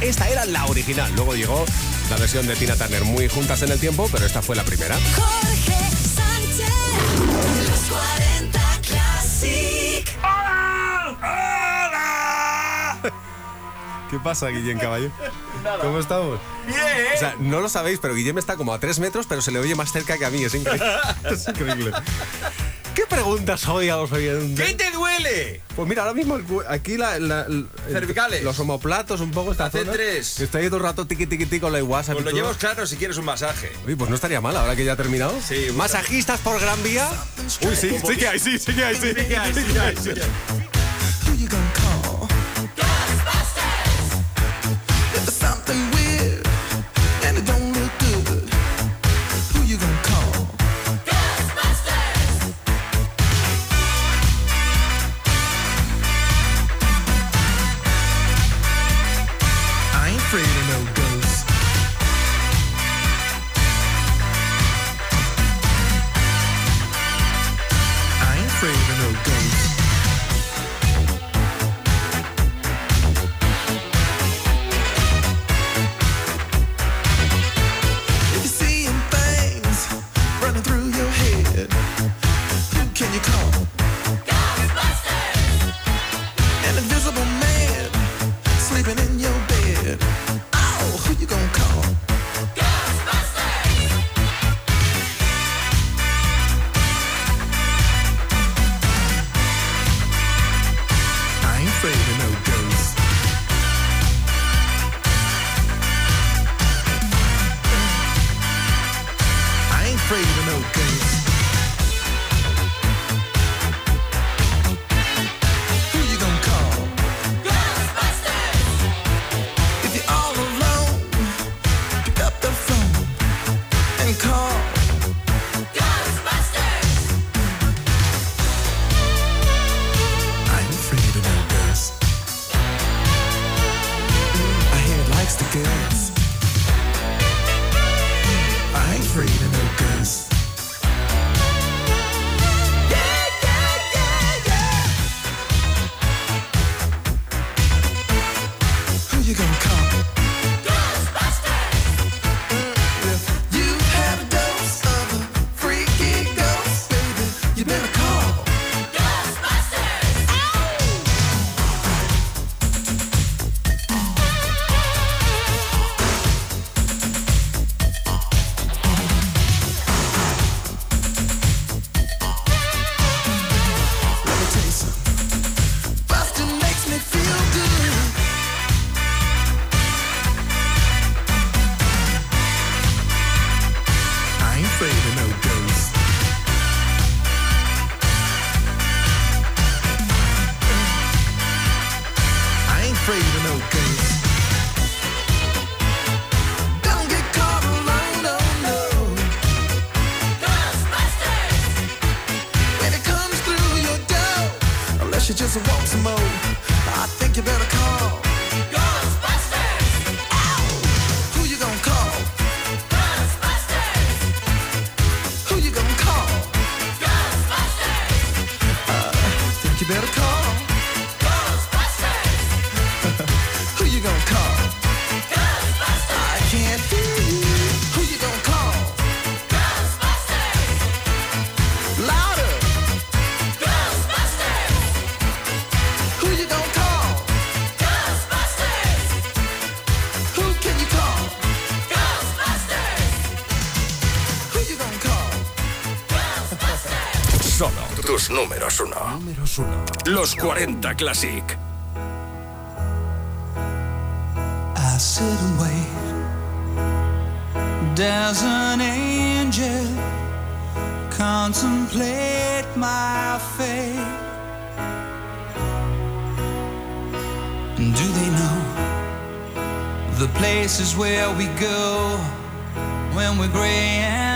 Esta era la original. Luego llegó la versión de Tina Turner, muy juntas en el tiempo, pero esta fue la primera. Jorge Sánchez, los 40 Classic. ¿Qué pasa, Guillem Caballo? ¿Cómo estamos? Bien. O sea, no lo sabéis, pero Guillem está como a 3 metros, pero se le oye más cerca que a mí. Es increíble. es increíble. ¿Qué preguntas hoy a los oyentes? ¿Qué te duele? Pues mira, ahora mismo aquí la, Cervicales. los homoplatos un poco esta Hace zona. tres. Está ahí todo el rato tiqui tiqui tiqui con la WhatsApp. Pues lo todo. llevas claro si quieres un masaje. Uy, pues no estaría mal ahora que ya ha terminado. Sí, Masajistas por Gran Vía. Uy, sí, sí que hay, sí, sí que hay, sí. Sí que hay, sí que hay, sí que hay. Tus números uno. Números uno. Los 40 Classic. I sit and wait. Does an angel contemplate my fate? Do they know the places where we go when we're gray and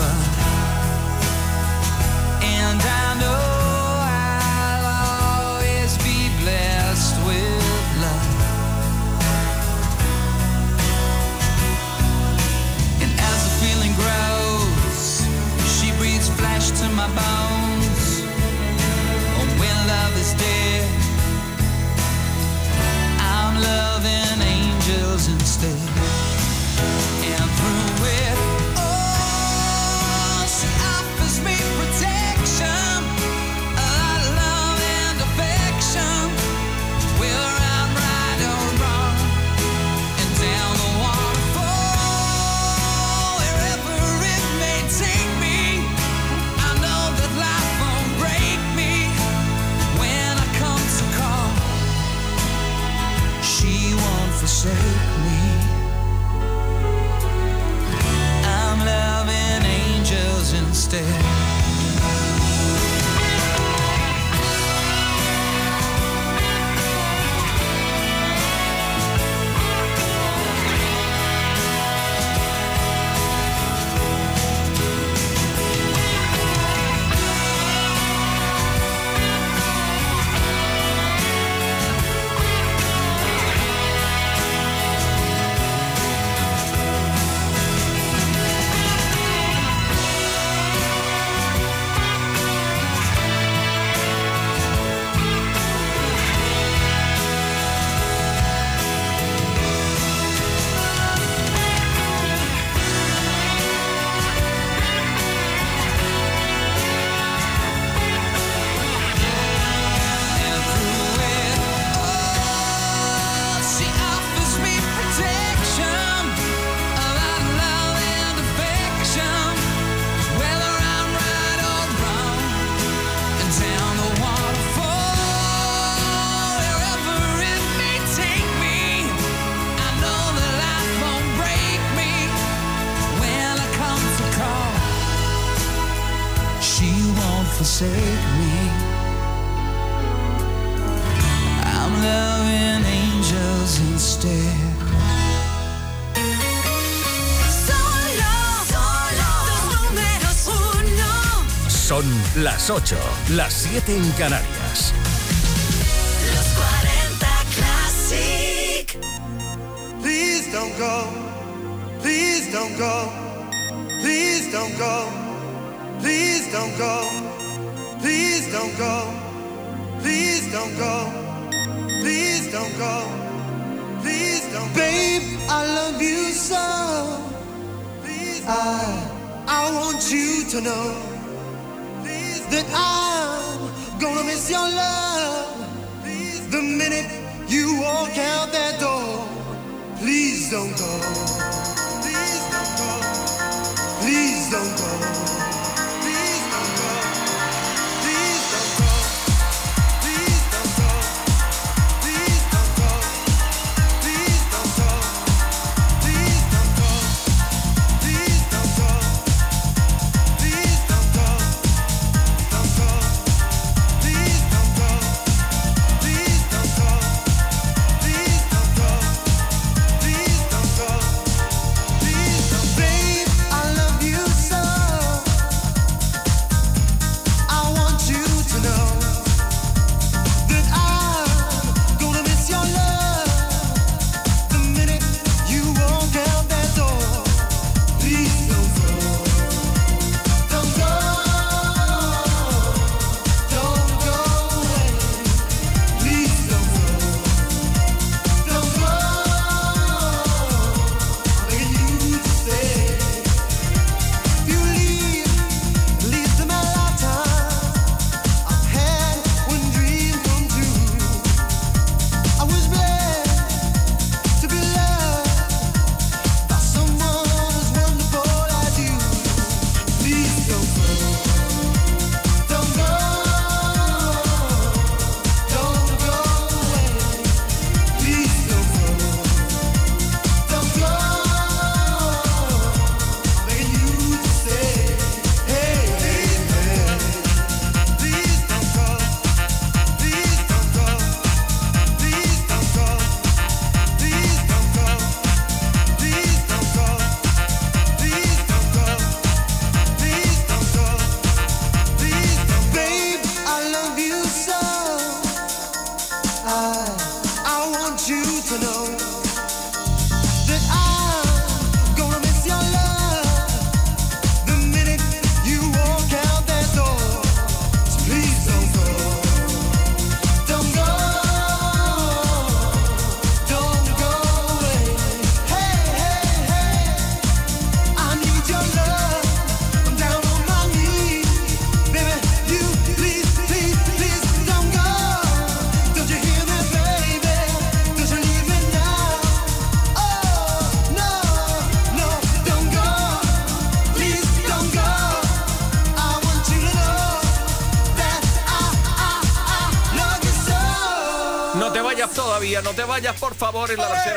lover. Las 8, las 7 en Canarias. Los 40 Classic. Please don't go. Please don't go. Please don't go. Please don't go. Please don't go. Please don't go. Please don't go. Please don't Babe, I love you so. Please I I want you to know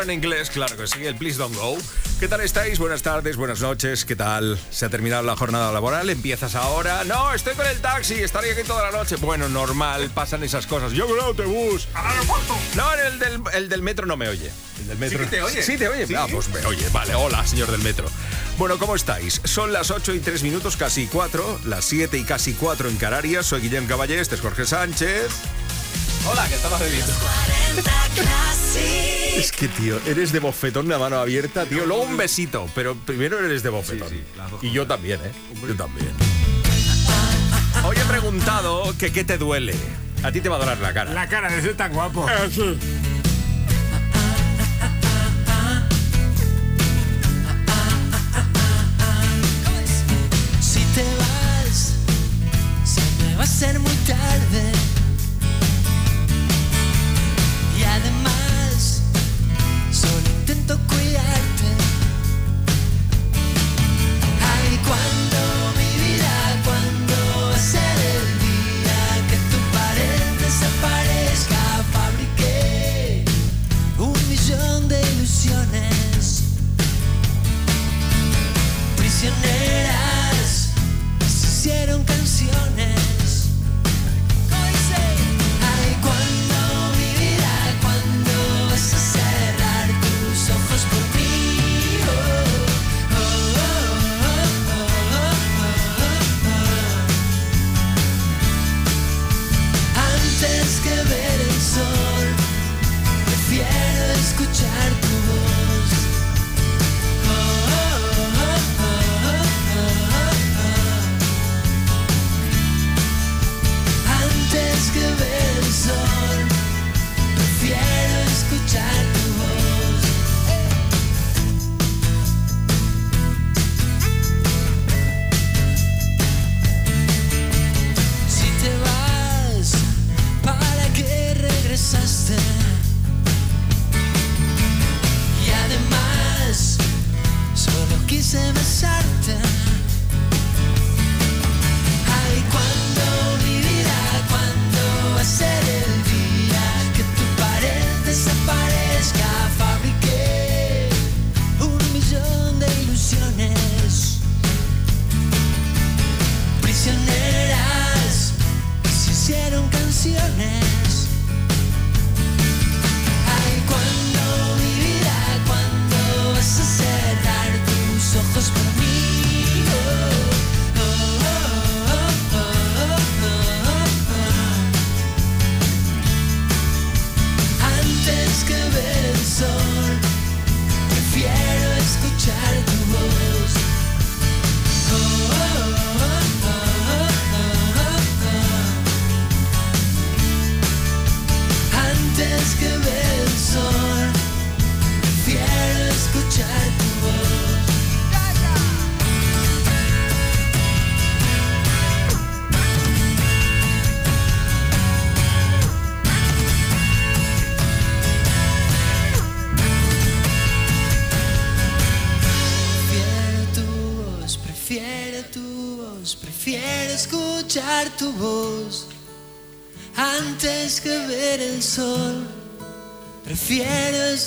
en inglés. Claro que sí, el Please Don't Go. ¿Qué tal estáis? Buenas tardes, buenas noches. ¿Qué tal? ¿Se ha terminado la jornada laboral? ¿Empiezas ahora? No, estoy con el taxi, estaré aquí toda la noche. Bueno, normal, pasan esas cosas. Yo con el autobús. No, el del, el del metro no me oye. El del metro. que te oye. Sí, te oye. Ah, pues me oye. Vale, hola, señor del metro. Bueno, ¿cómo estáis? Son las 8 y 3 minutos, casi 4. Las 7 y casi 4 en Canarias. Soy Guillem Caballé, este es Jorge Sánchez. Hola, que estabas bebiendo. 40 Classic. Es que, tío, eres de bofetón a mano abierta, tío. Luego un besito, pero primero eres de bofetón. Sí, sí, y yo también, ¿eh? Yo también. Hoy he preguntado que qué te duele. A ti te va a doler la cara. La cara de ser tan guapo. Si te vas, se me va a ser muy tarde.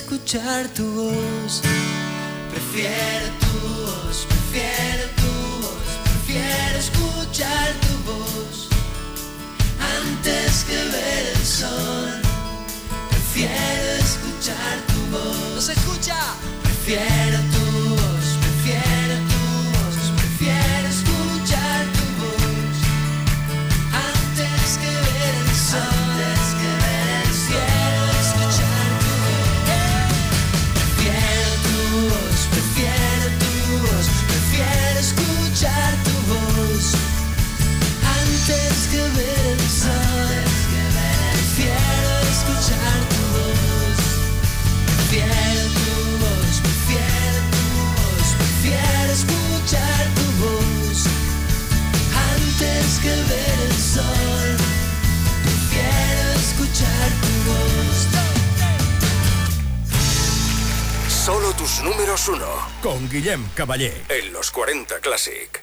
Escuchar tu voz, tus números uno. Con Guillem Caballé. En los 40 Classic.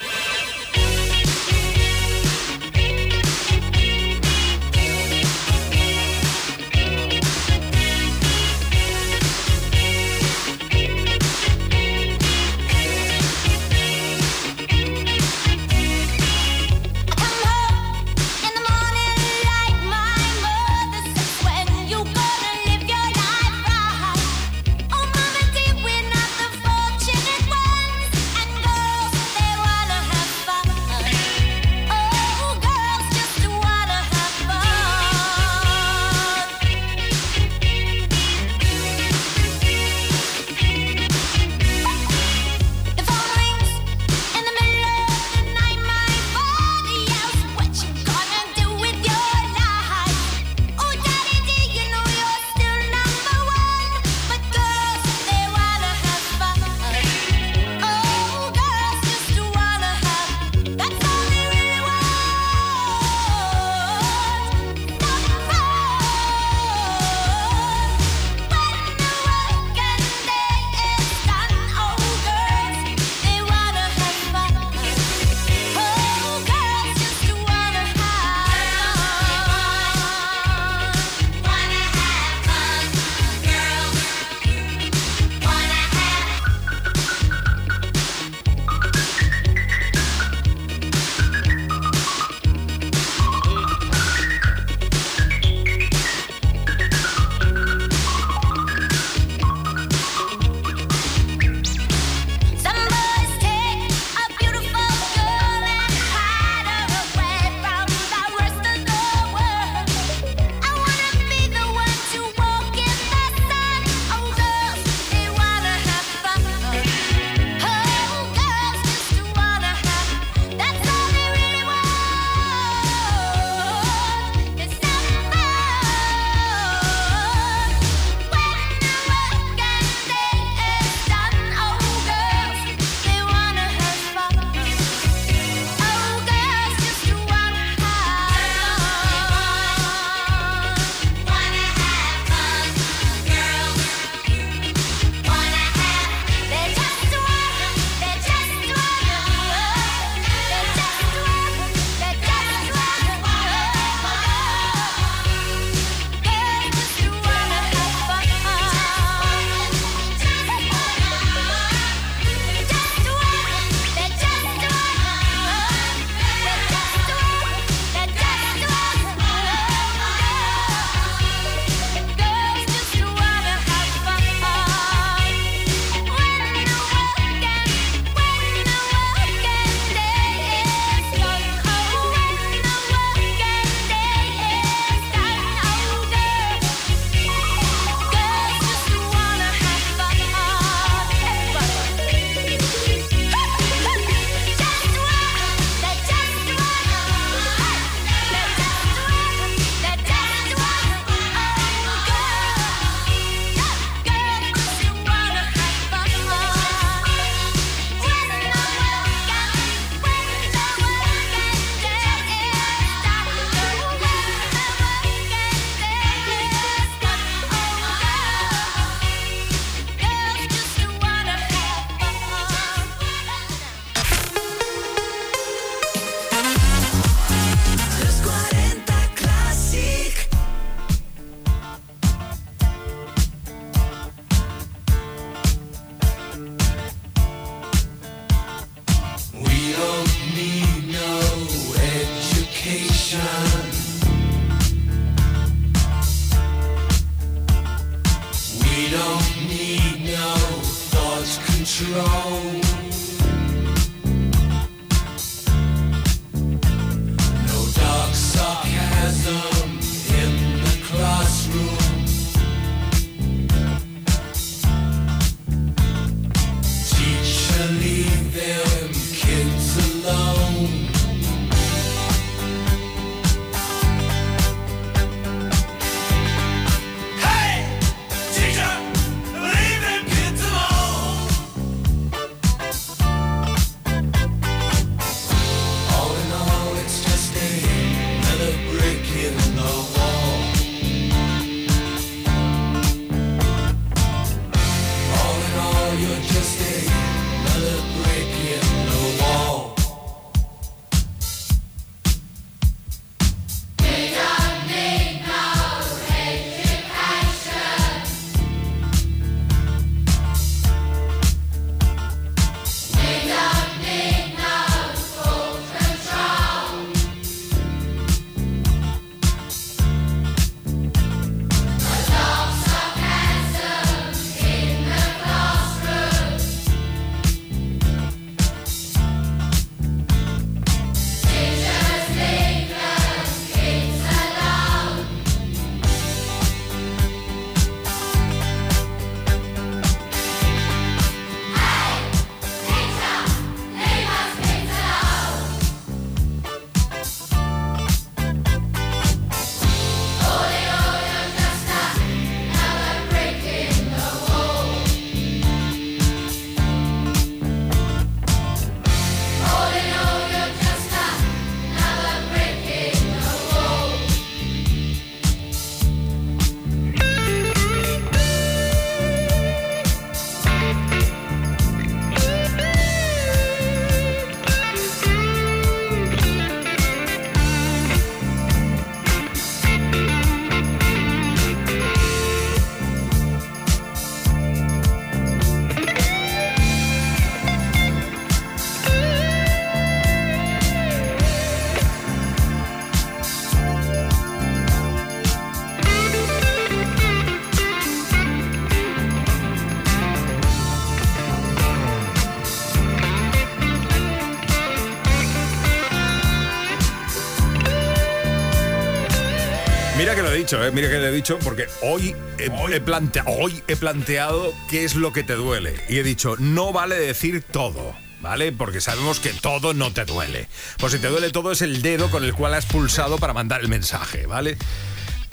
Dicho, ¿eh? mire que le he dicho, porque hoy he, he plantea- hoy he planteado qué es lo que te duele. Y he dicho, no vale decir todo. ¿Vale? Porque sabemos que todo no te duele. Pues si te duele todo es el dedo con el cual has pulsado para mandar el mensaje, ¿vale?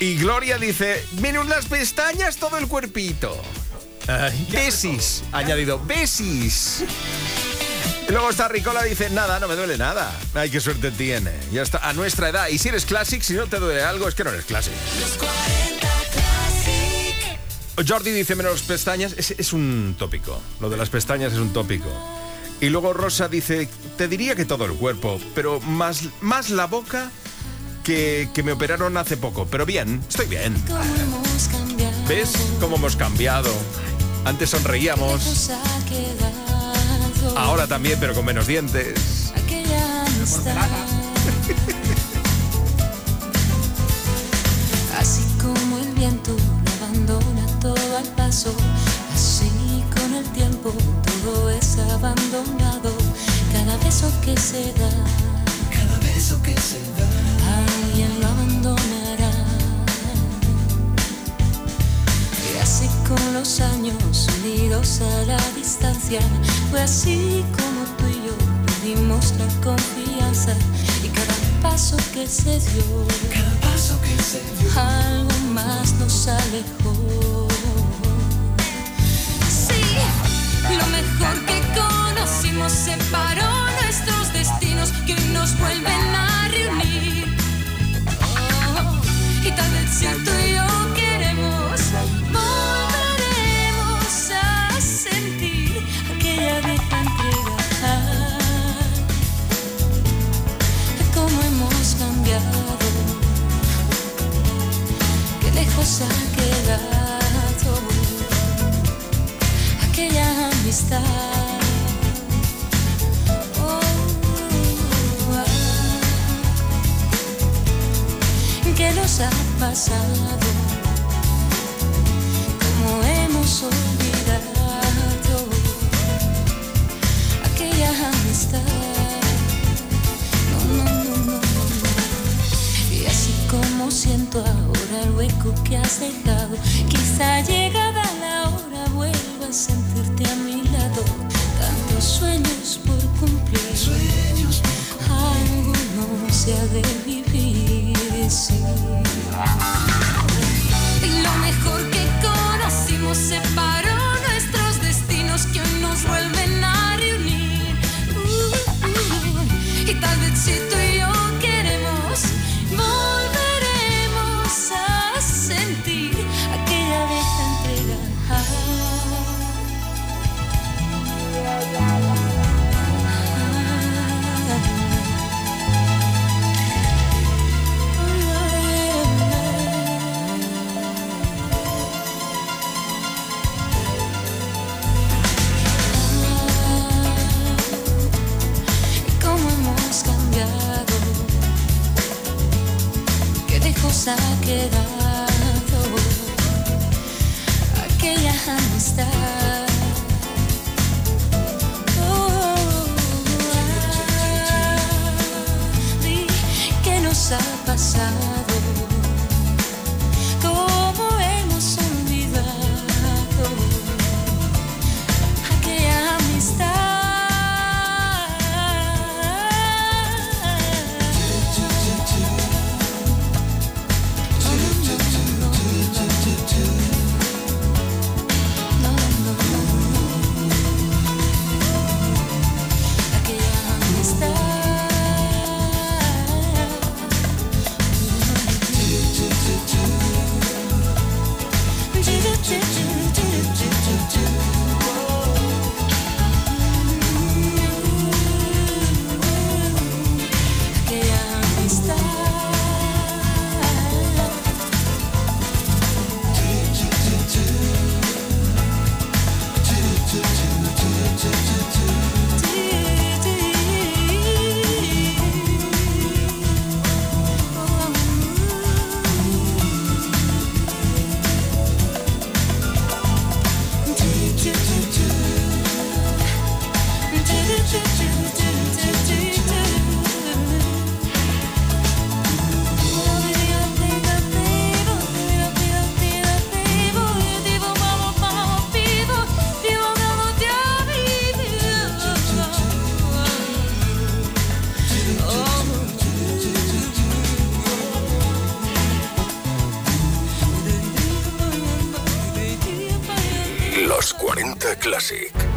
Y Gloria dice, menos las pestañas, todo el cuerpito. Besis, añadido, besis. Y luego está Ricola dice, nada, no me duele nada. Ay, qué suerte tiene. Ya está, a nuestra edad. Y si eres classic, si no te duele algo, es que no eres classic. Los 40 Classic. Jordi dice menos pestañas, es, es un tópico. Lo de las pestañas es un tópico. Y luego Rosa dice, te diría que todo el cuerpo, pero más, más la boca que, que me operaron hace poco. Pero bien, estoy bien. ¿Ves cómo hemos cambiado? Antes sonreíamos, ahora también, pero con menos dientes. aquella. Así como el viento lo abandona todo al paso, así con el tiempo todo es abandonado. Cada beso que se da, con los años unidos a la distancia, fue así como tú y yo perdimos la confianza. Y cada paso que se dio, cada paso que se dio, algo más nos alejó. Sí, lo mejor que conocimos separó nuestros destinos que nos vuelven a reunir. Oh, y tal vez si yo ha quedado aquella amistad. Oh, ah. ¿Qué nos ha pasado? ¿Cómo hemos olvidado aquella amistad? Siento ahora el hueco que has dejado, quizá llegada la hora vuelva a sentirte a mi lado. Tantos sueños por cumplir, algo no se ha de vivir, sí. Y lo mejor que conocimos separó nuestros destinos que hoy nos vuelven a reunir. Uh, uh, y tal vez si tú quedado aquella amistad. Oh, ah, ¿Qué nos ha pasado? Los 40 Classic.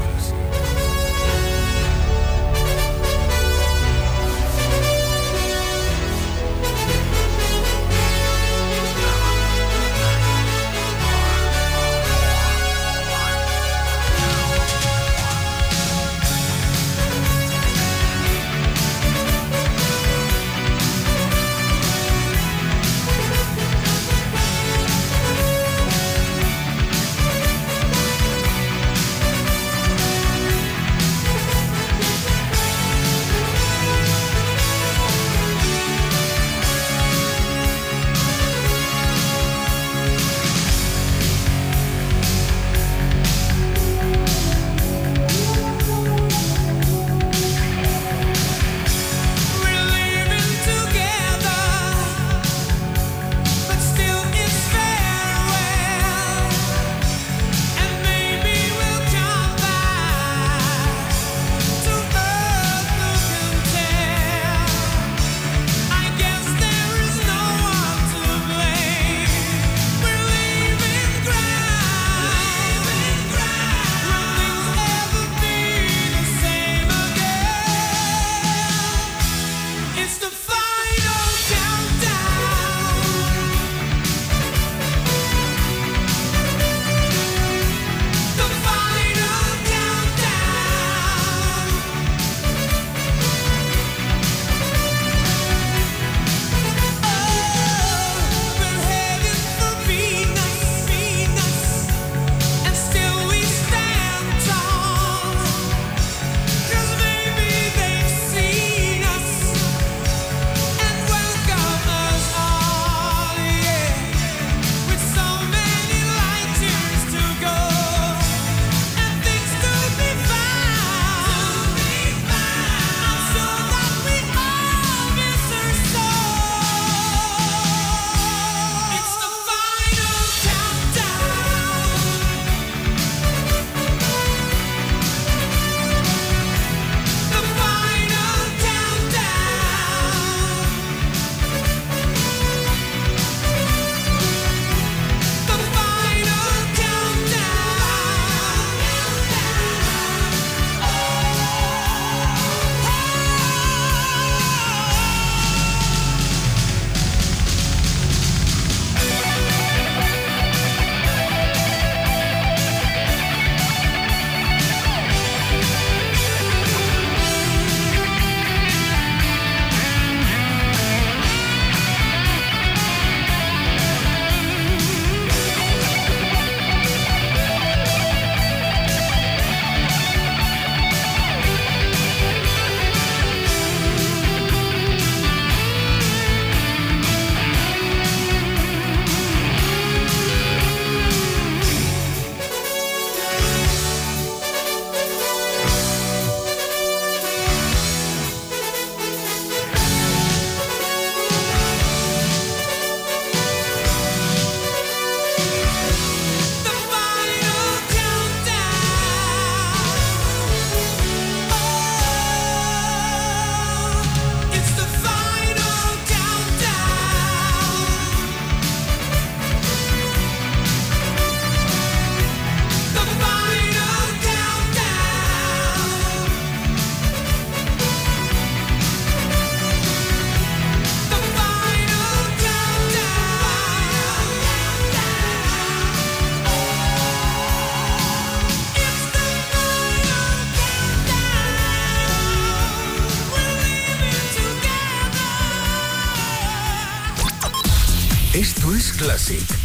Classic.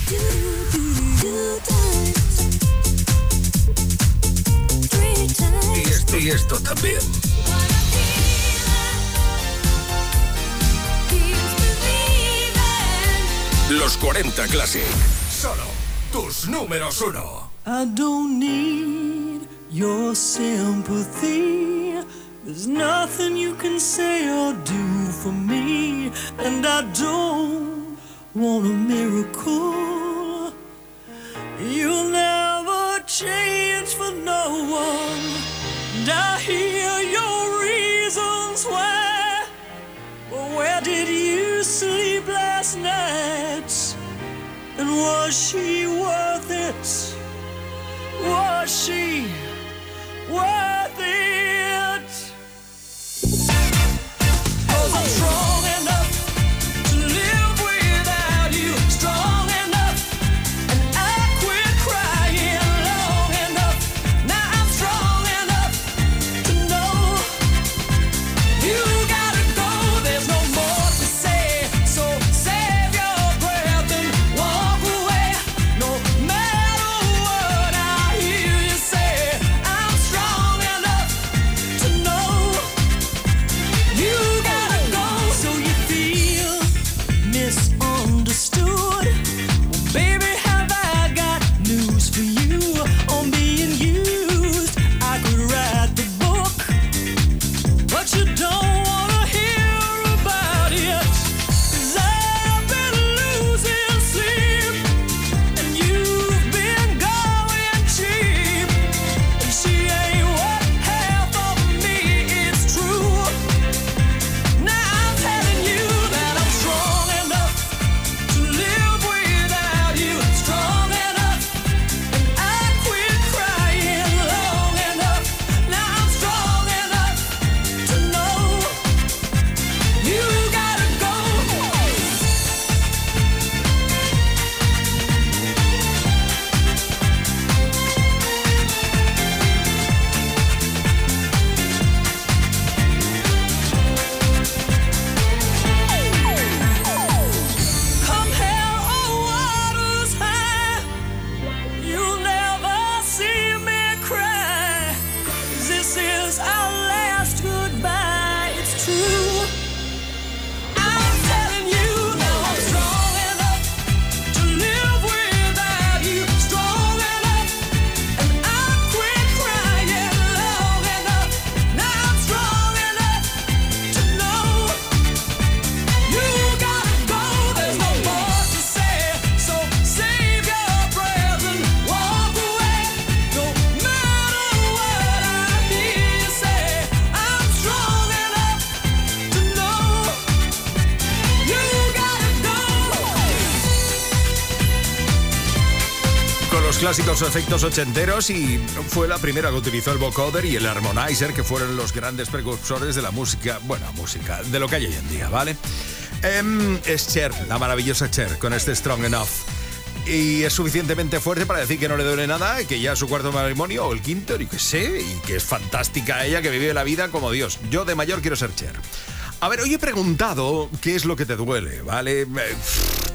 Los efectos ochenteros y fue la primera que utilizó el vocoder y el harmonizer, que fueron los grandes precursores de la música, bueno, música, de lo que hay hoy en día, ¿vale? Em, es Cher, la maravillosa Cher, con este Strong Enough. Y es suficientemente fuerte para decir que no le duele nada, que ya su cuarto matrimonio o el quinto, y que sé, y que es fantástica ella, que vive la vida como Dios. Yo de mayor quiero ser Cher. A ver, hoy he preguntado qué es lo que te duele, ¿vale? Eh,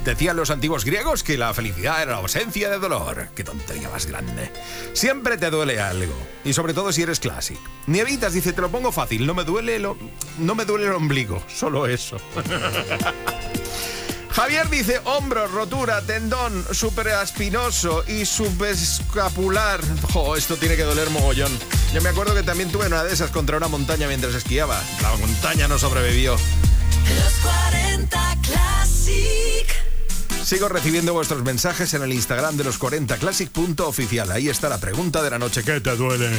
Decían los antiguos griegos que la felicidad era la ausencia de dolor. Qué tontería más grande. Siempre te duele algo. Y sobre todo si eres clásico. Nievitas dice, te lo pongo fácil, no me duele lo, no me duele el ombligo. Solo eso. Javier dice hombro, rotura, tendón, superaspinoso y subescapular. Jo, esto tiene que doler mogollón. Yo me acuerdo que también tuve una de esas contra una montaña mientras esquiaba. La montaña no sobrevivió. Los 40 Classic. Sigo recibiendo vuestros mensajes en el Instagram de los 40classic.oficial. Ahí está la pregunta de la noche. ¿Qué te duele?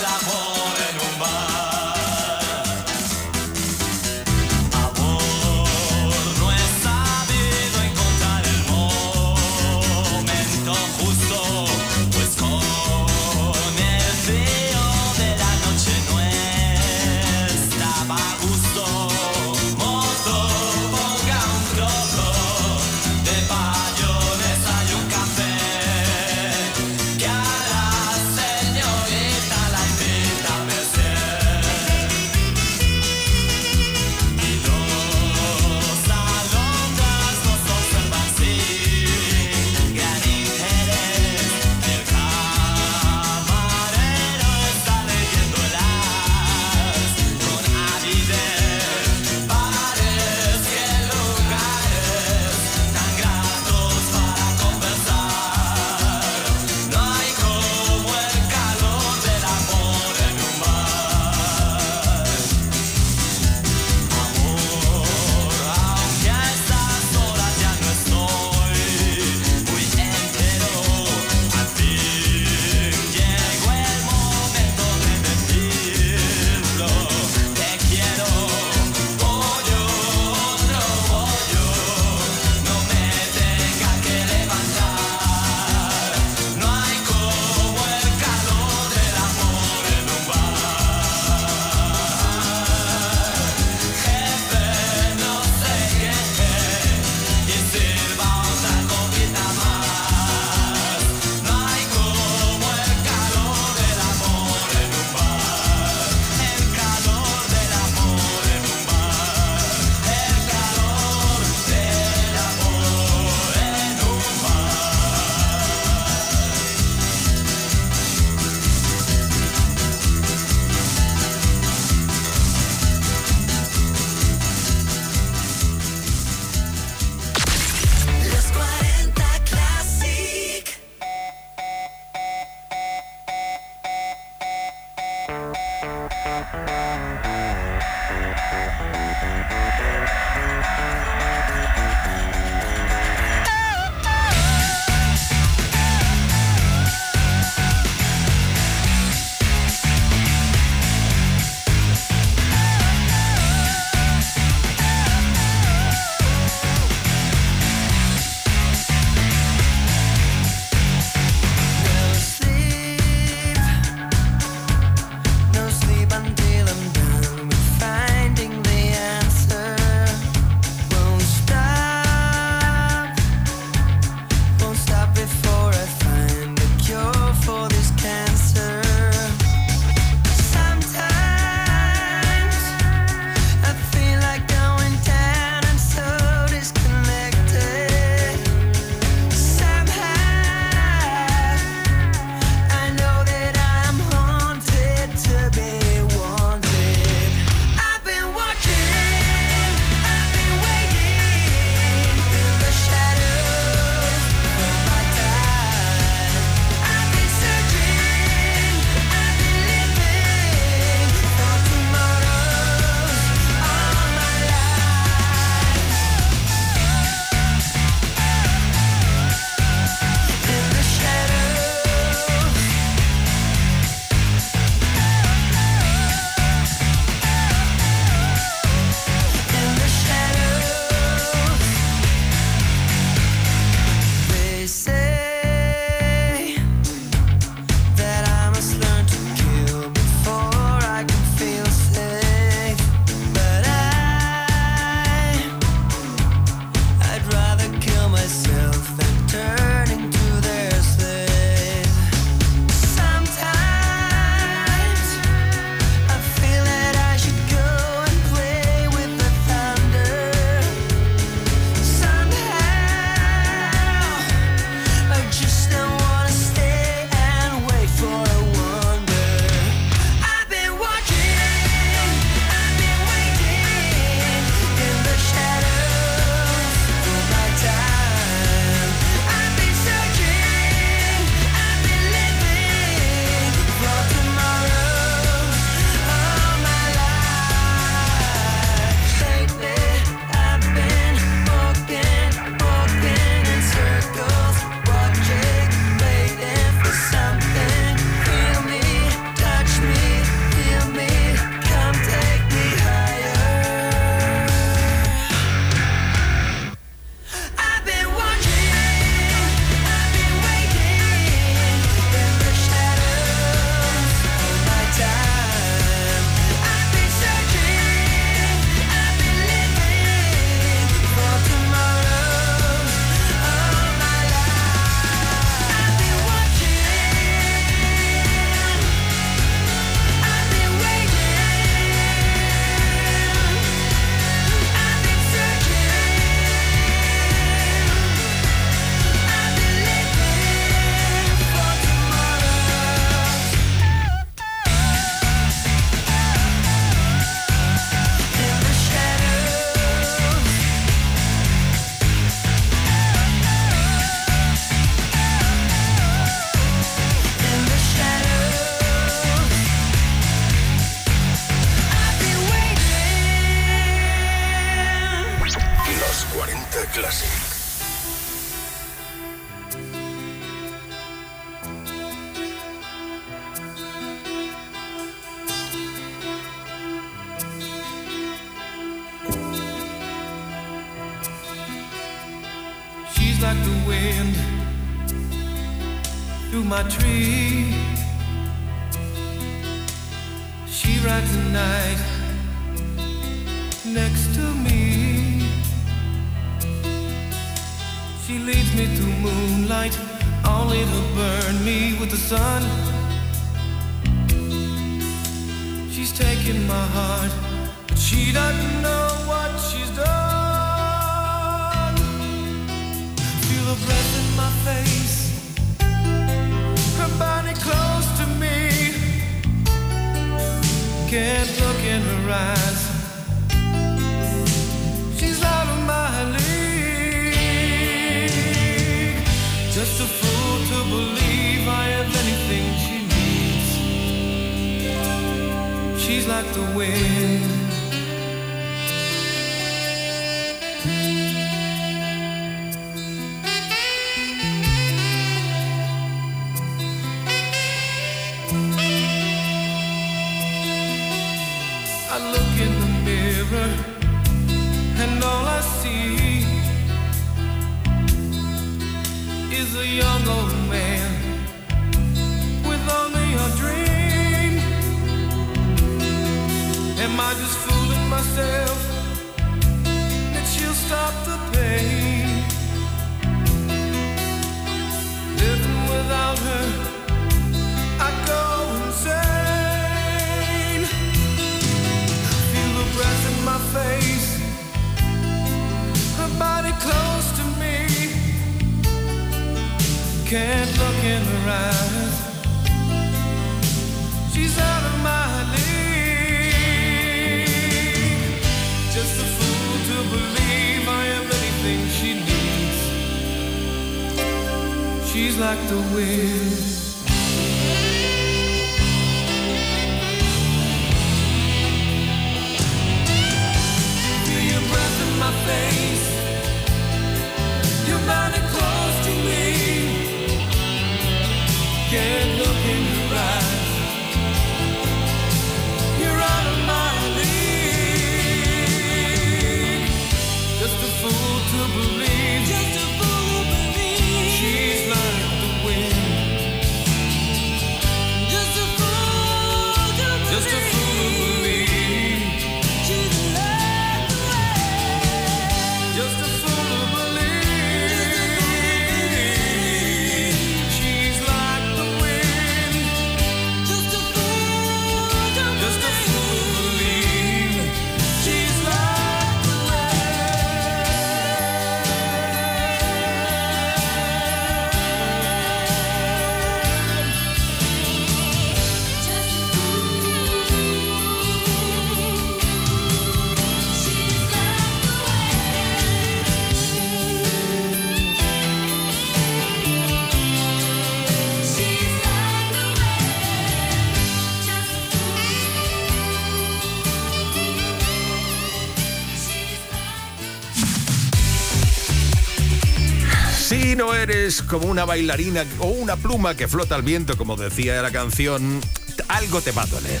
Eres como una bailarina o una pluma que flota al viento, como decía la canción, algo te va a doler.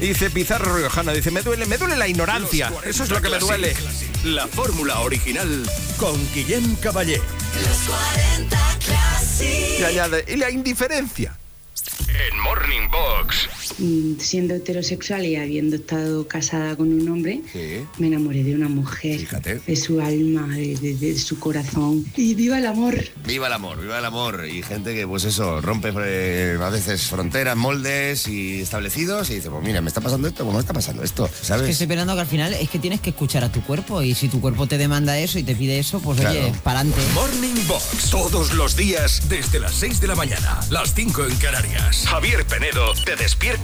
Dice Pizarro Riojana, dice, me duele, me duele la ignorancia. Eso es lo que me duele. La fórmula original Con Guillem Caballé. Los 40 Classic. Y añade, y la indiferencia. en Morning Box. Mm, Siendo heterosexual y habiendo estado casada con un hombre, Sí. me enamoré de una mujer, Fíjate. de su alma, de, de- de su corazón. Y viva el amor. Viva el amor, viva el amor. Y gente que, pues eso, rompe eh, a veces fronteras, moldes y establecidos y dice, pues mira, me está pasando esto, pues me está pasando esto, ¿sabes? Que estoy esperando que al final es que tienes que escuchar a tu cuerpo y si tu cuerpo te demanda eso y te pide eso, pues Claro. oye, para adelante. Morning Box. Todos los días desde las 6 de la mañana, las 5 en Canarias. Javier Penedo te despierta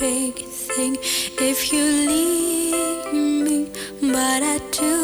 big, thing if you leave me. But I do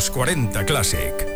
Los 40 Classic.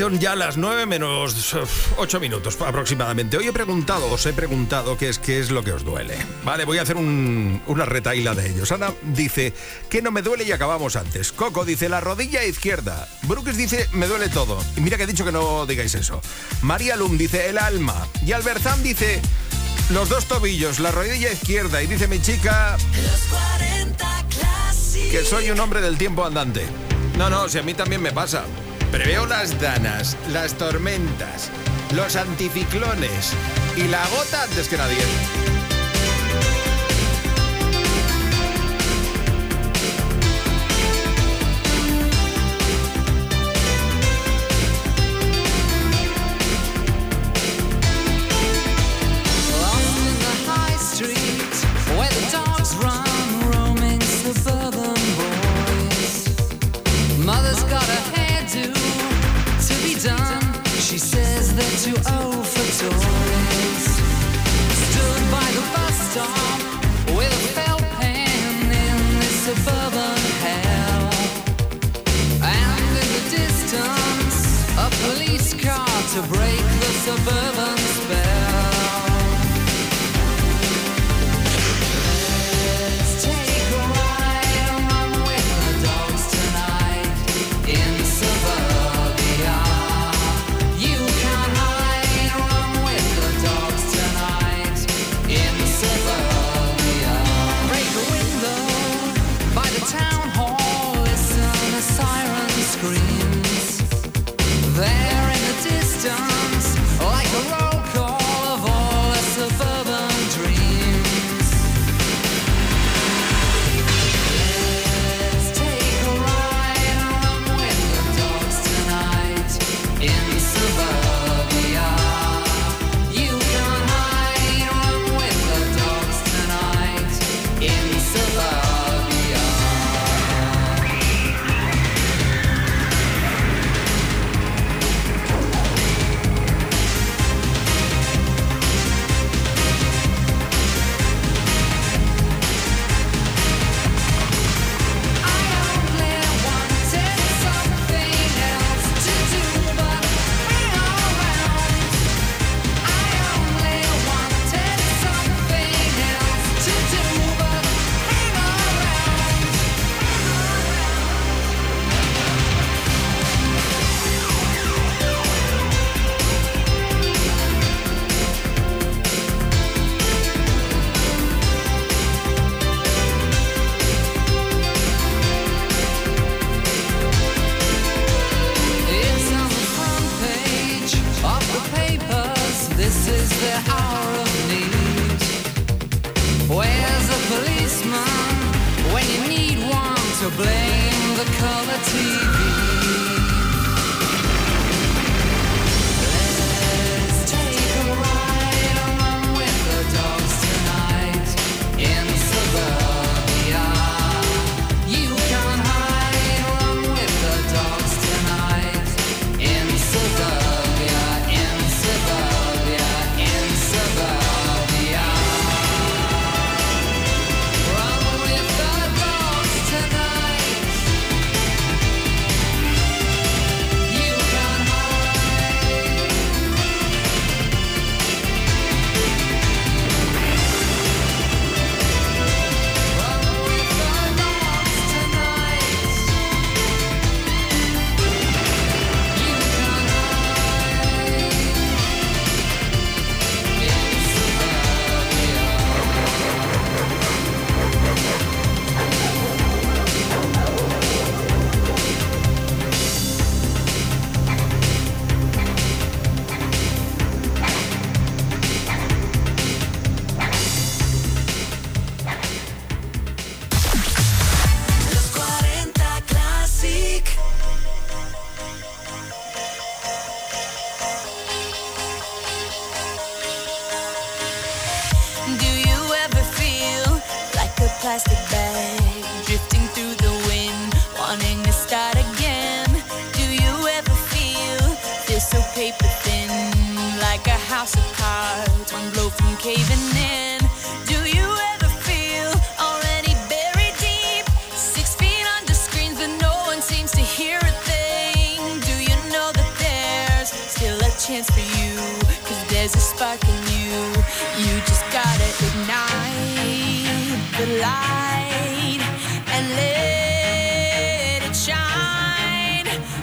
son ya las 9 menos 8 minutos aproximadamente. Hoy he preguntado, os he preguntado qué es, qué es lo que os duele. Vale, voy a hacer un, una retaíla de ellos. Ana dice, que no me duele y acabamos antes. Coco dice, la rodilla izquierda. Brooks dice, me duele todo. Y mira que he dicho que no digáis eso. María Lum dice, el alma. Y Albert Albertán dice, los dos tobillos, la rodilla izquierda. Y dice mi chica, que soy un hombre del tiempo andante. No, no, si a mí también me pasa. Preveo las danas, las tormentas, los anticiclones y la gota antes que nadie.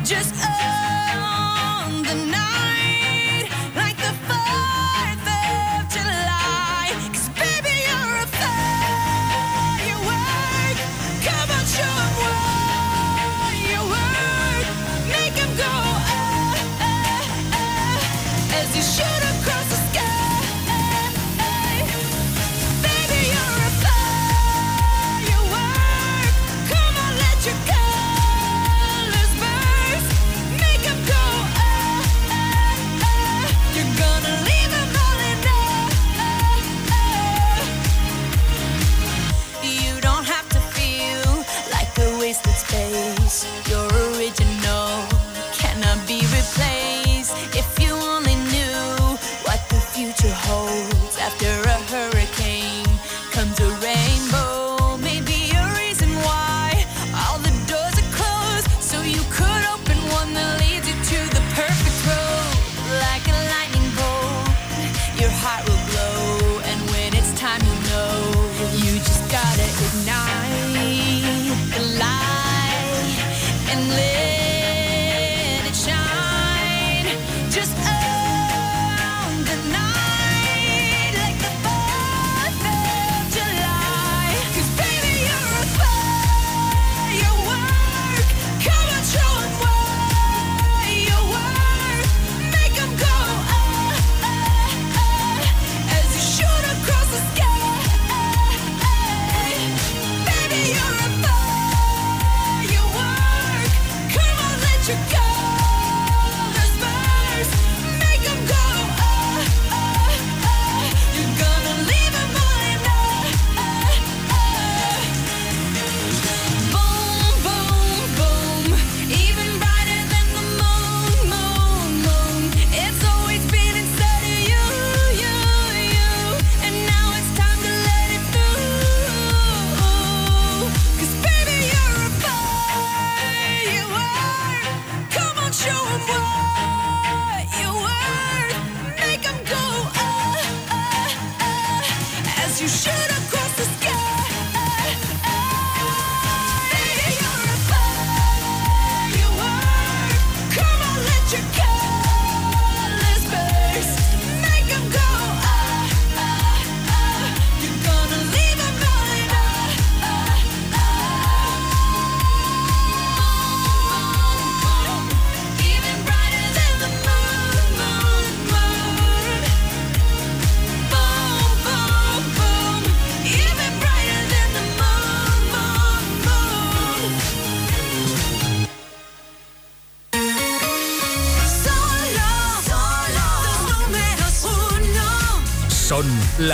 Just oh.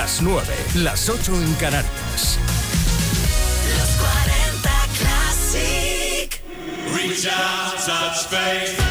Las 9, las 8 en Canarias. Los 40 Classic. Reach out, touch faith.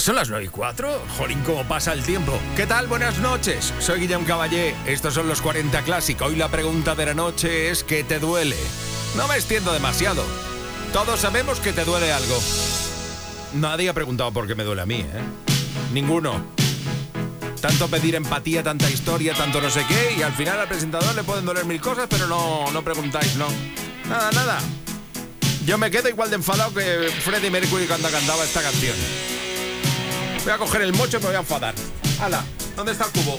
Son las 9 y 4? Jolín, cómo pasa el tiempo. ¿Qué tal? Buenas noches. Soy Guillem Caballé. Estos son los 40 Classic. Hoy la pregunta de la noche es ¿qué te duele? No me extiendo demasiado. Todos sabemos que te duele algo. Nadie ha preguntado por qué me duele a mí, ¿eh? Ninguno. Tanto pedir empatía, tanta historia, tanto no sé qué, y al final al presentador le pueden doler mil cosas, pero no, no preguntáis, no. Nada, nada. Yo me quedo igual de enfadado que Freddie Mercury cuando cantaba esta canción. Voy a coger el mocho y me voy a enfadar. ¡Hala! ¿Dónde está el cubo?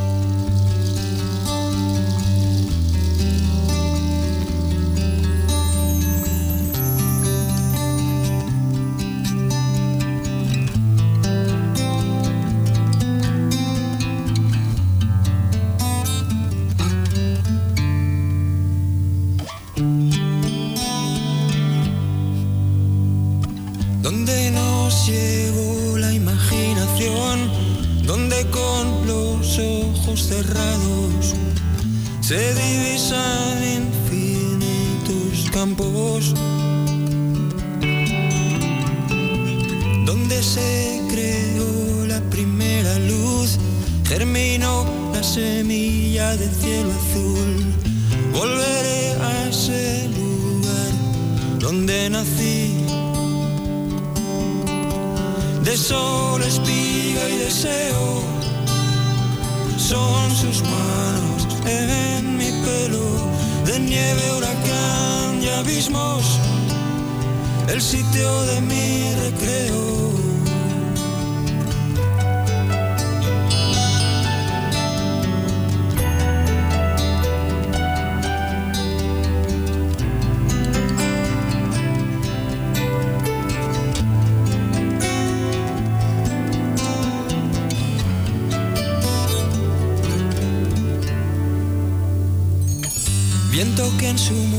donde nací, de sol, espiga y deseo, son sus manos en mi pelo, de nieve, huracán y abismos, el sitio de mi recreo. into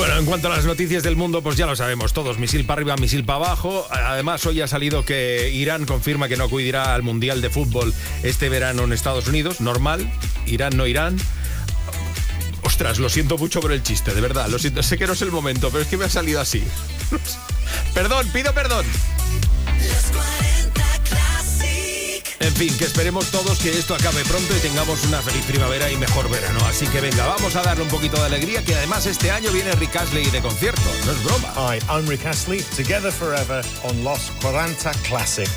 Bueno, en cuanto a las noticias del mundo, pues ya lo sabemos todos, misil para arriba, misil para abajo. Además, hoy ha salido que Irán confirma que no acudirá al Mundial de Fútbol este verano en Estados Unidos, normal. Irán no Irán. Ostras, lo siento mucho por el chiste, de verdad, lo siento, sé que no es el momento, pero es que me ha salido así. perdón, pido perdón. En fin, que esperemos todos que esto acabe pronto y tengamos una feliz primavera y mejor verano. Así que venga, vamos a darle un poquito de alegría, que además este año viene Rick Astley de concierto, no es broma. Hi, I'm Rick Astley, together forever on Los 40 Classic.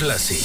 Classic.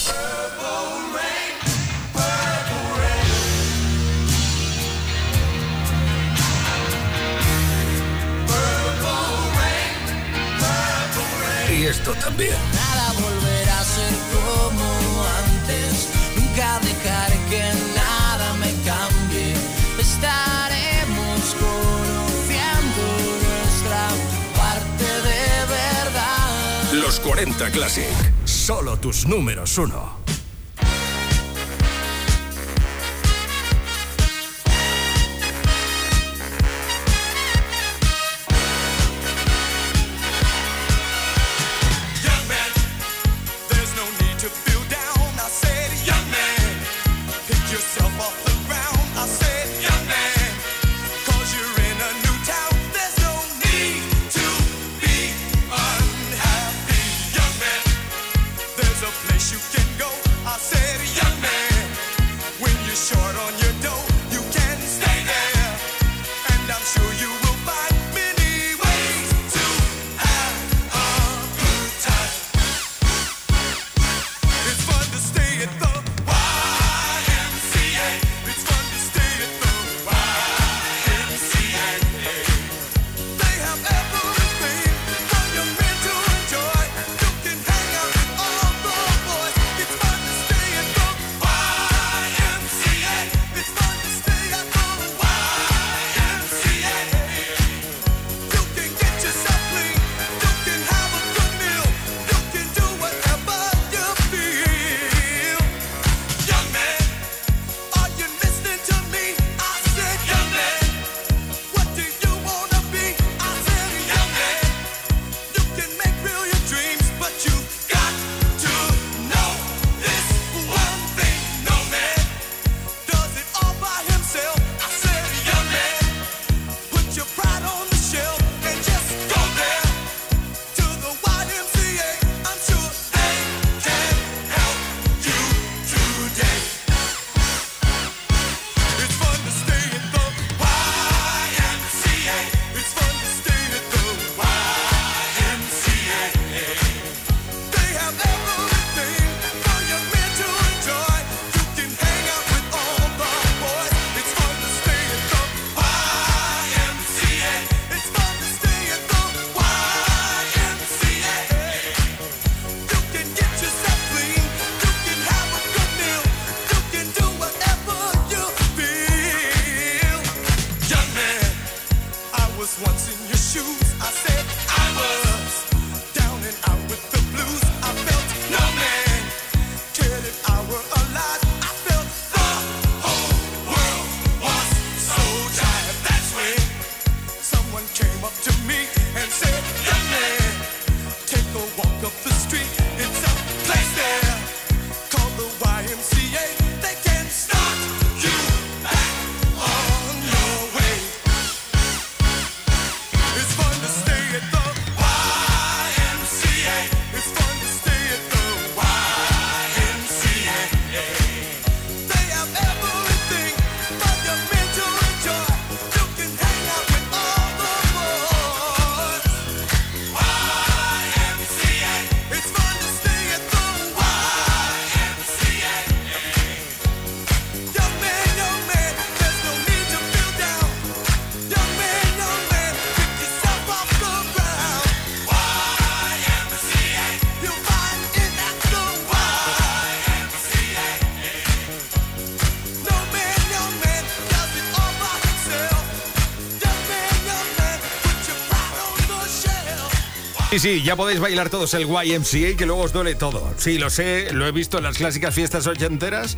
Sí, sí, ya podéis bailar todos el YMCA que luego os duele todo. Sí, lo sé, lo he visto en las clásicas fiestas ochenteras.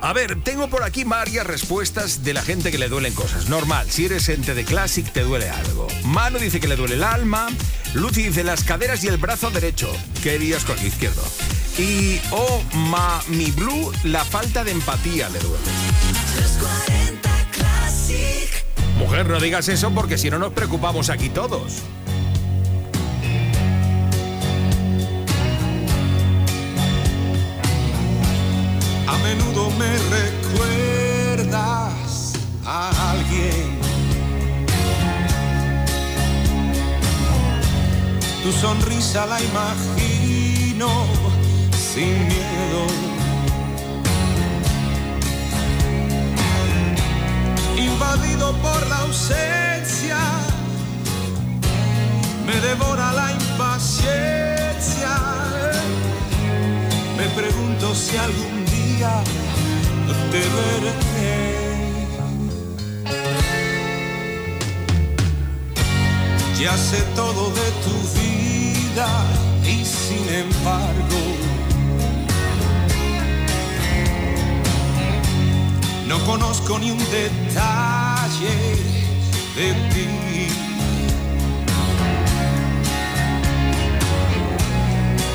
A ver, tengo por aquí varias respuestas de la gente que le duelen cosas. Normal, si eres ente de Classic te duele algo. Manu dice que le duele el alma. Lucy dice las caderas y el brazo derecho. ¿Qué harías con el izquierdo? Y oh, ma, mi blue, la falta de empatía le duele. Los 40 Classic. Mujer, no digas eso porque si no nos preocupamos aquí todos. Me recuerdas a alguien. Tu sonrisa la imagino sin miedo. Invadido por la ausencia, me devora la impaciencia. Me pregunto si algún día te veré. Ya sé todo de tu vida y sin embargo no conozco ni un detalle de ti.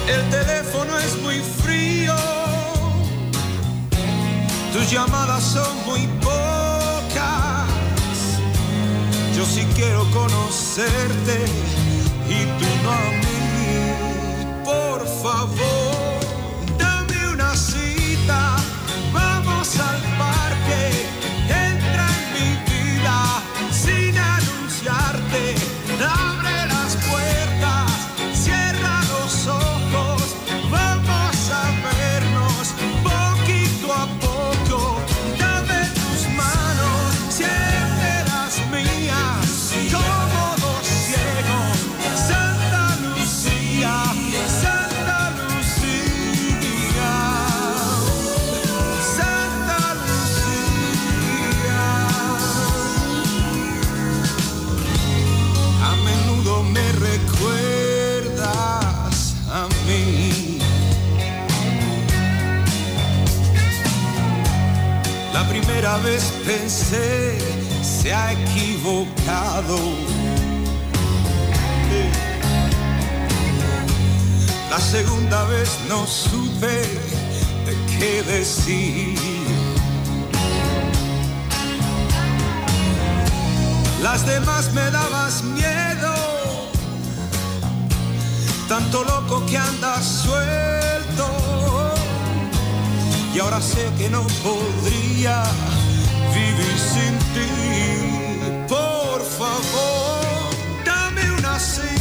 El teléfono es muy frío, tus llamadas son muy pocas. Yo sí quiero conocerte y tú no a mí. Por favor, pensé, se ha equivocado. La segunda vez no supe de qué decir. Las demás me dabas miedo, tanto loco que andas suelto. Y ahora sé que no podría favor, dame una cita,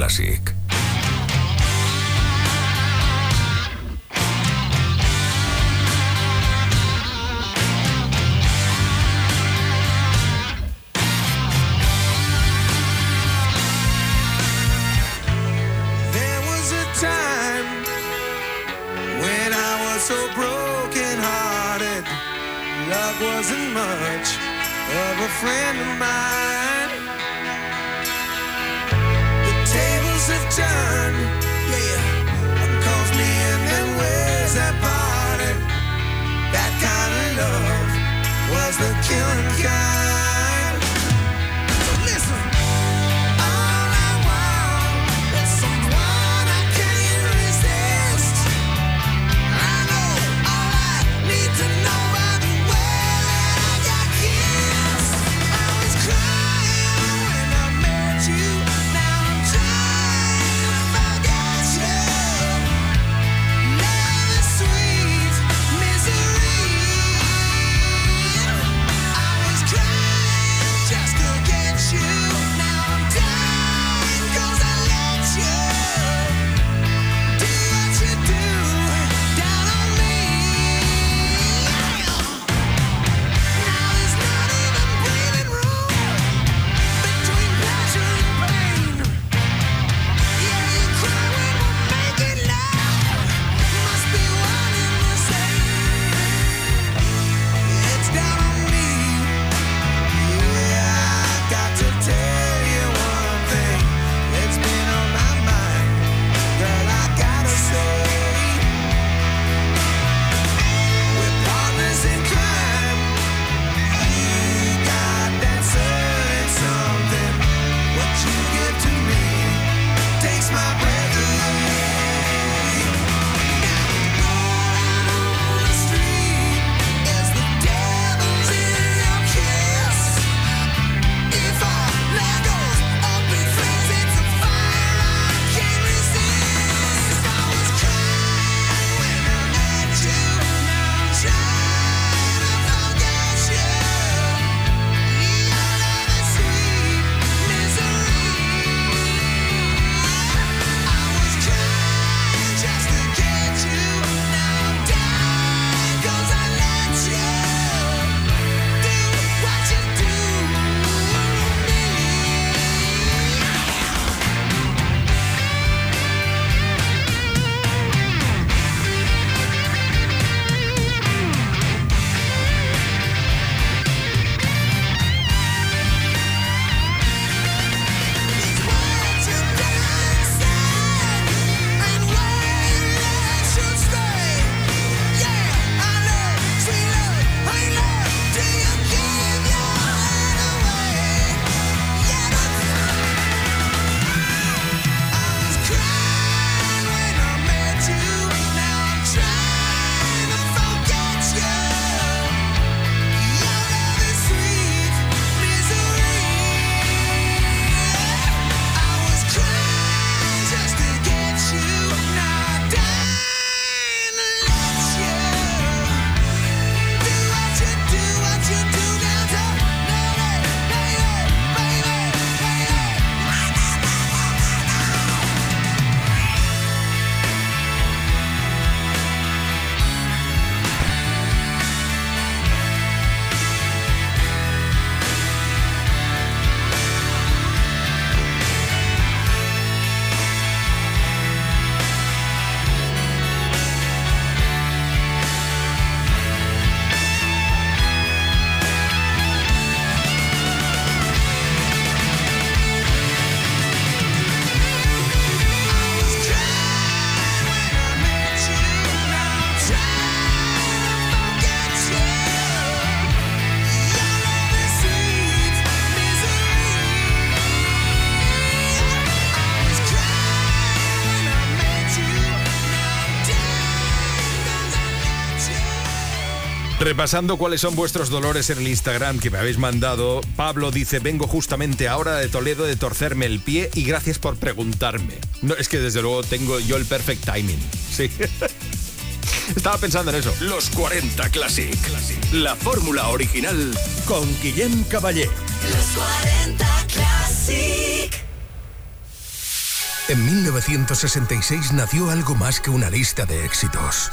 Classic. my repasando cuáles son vuestros dolores en el Instagram que me habéis mandado, Pablo dice, vengo justamente ahora de Toledo de torcerme el pie y gracias por preguntarme. No, es que desde luego tengo yo el perfect timing. Sí. Estaba pensando en eso. Los 40 Classic. La fórmula original con Guillem Caballé. Los 40 Classic. En 1966 nació algo más que una lista de éxitos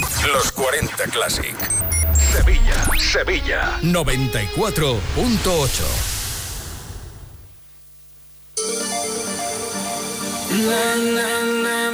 Los 40 Classic. Sevilla, Sevilla. 94.8. Na, na, na,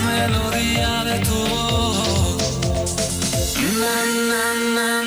melodía de tu voz. Na, na, na.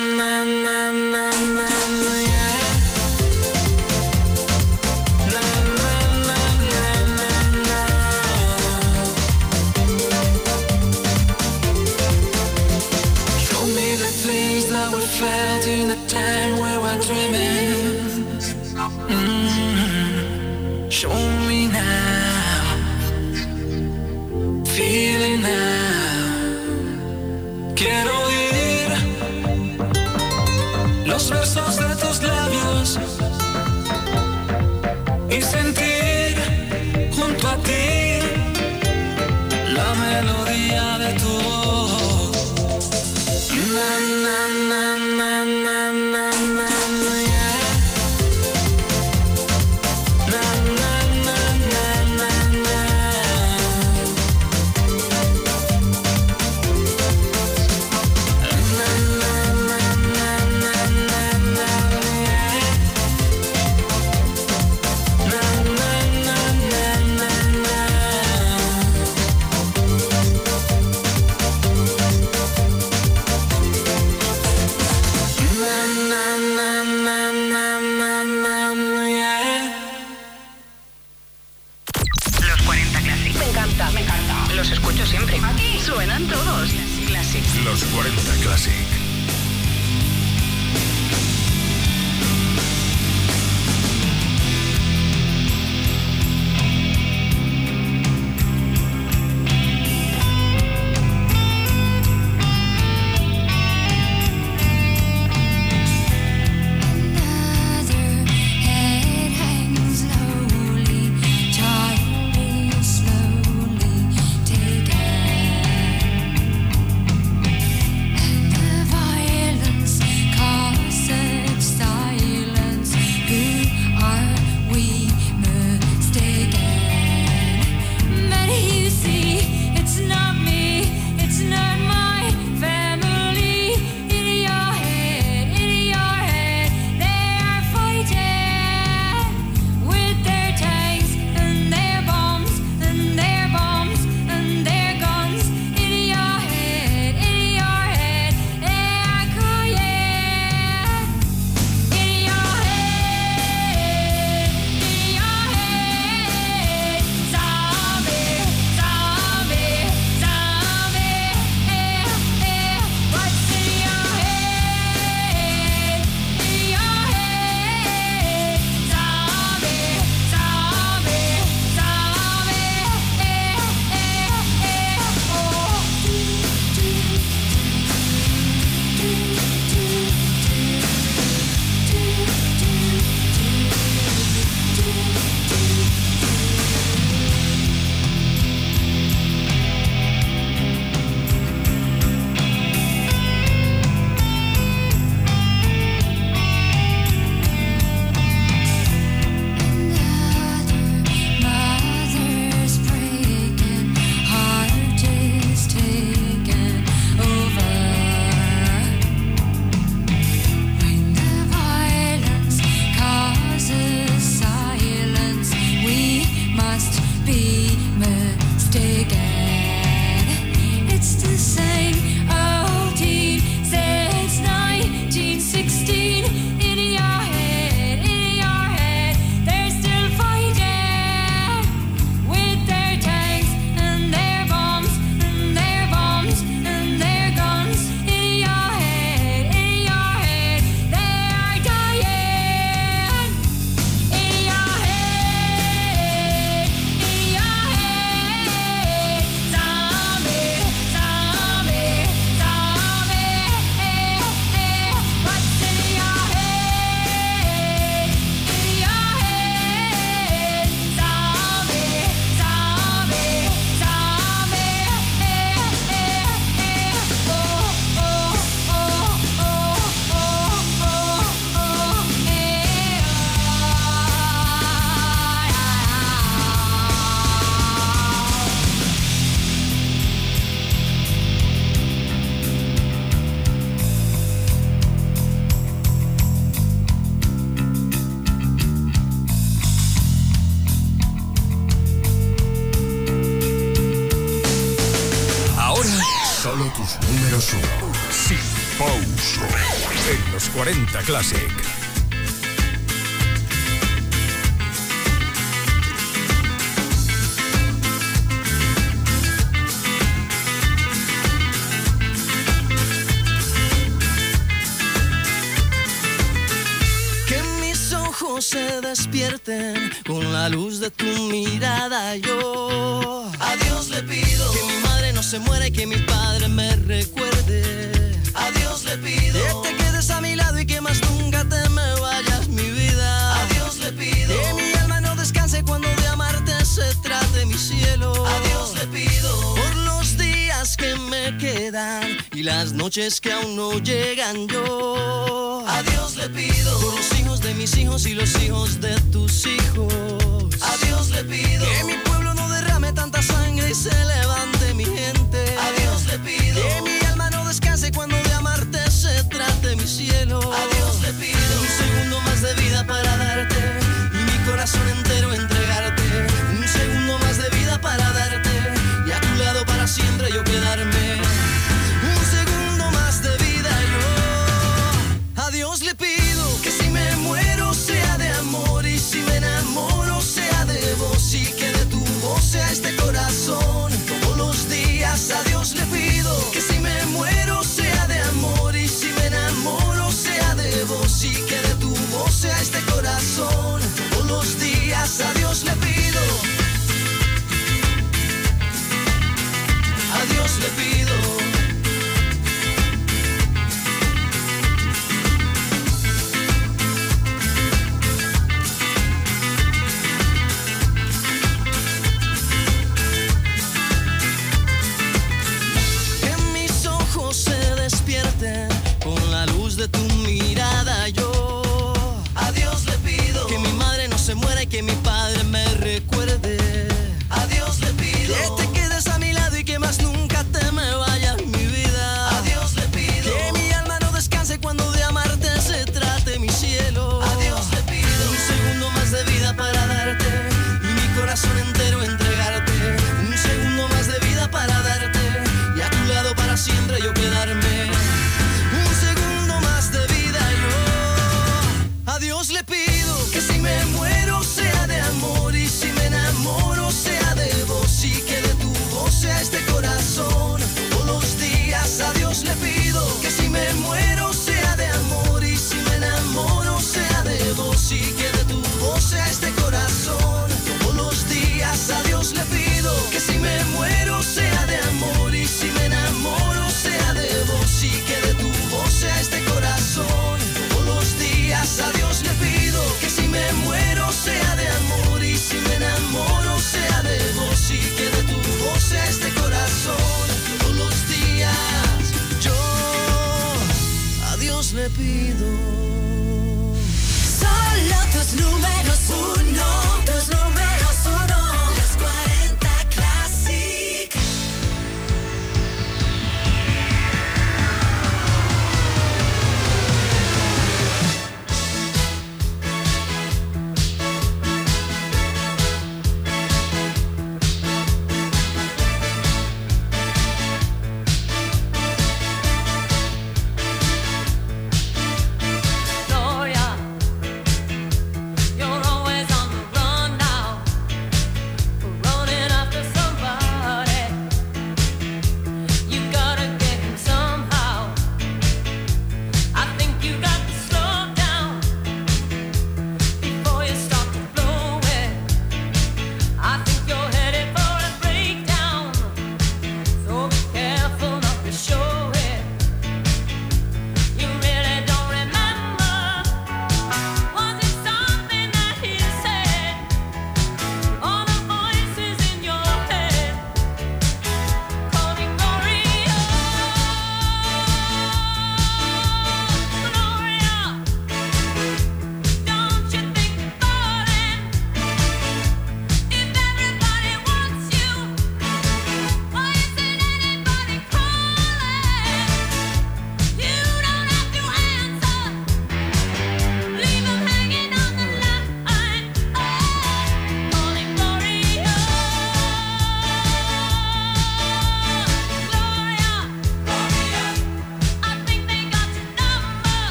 40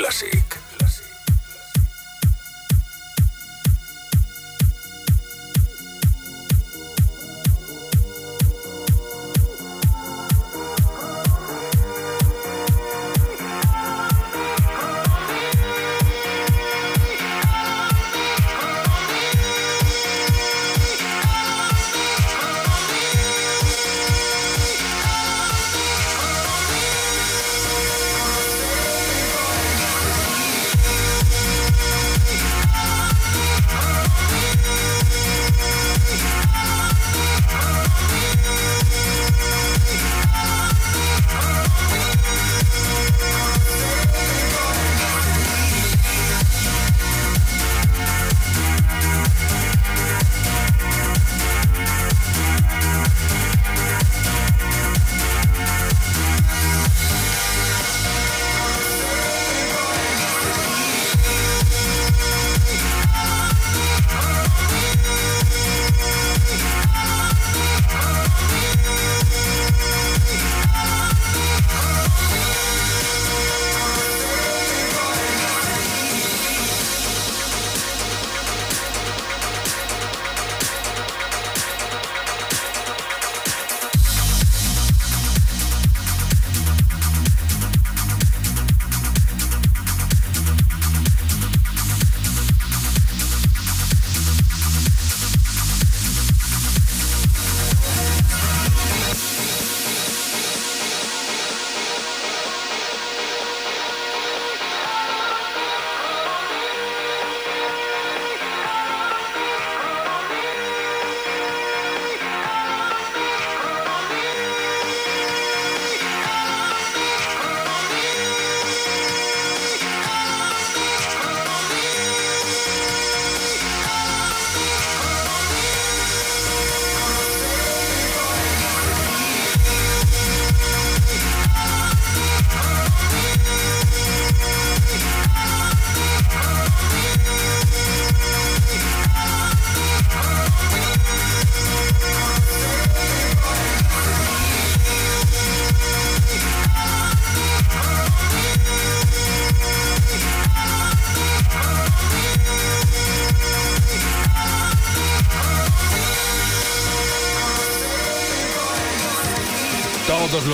Classic.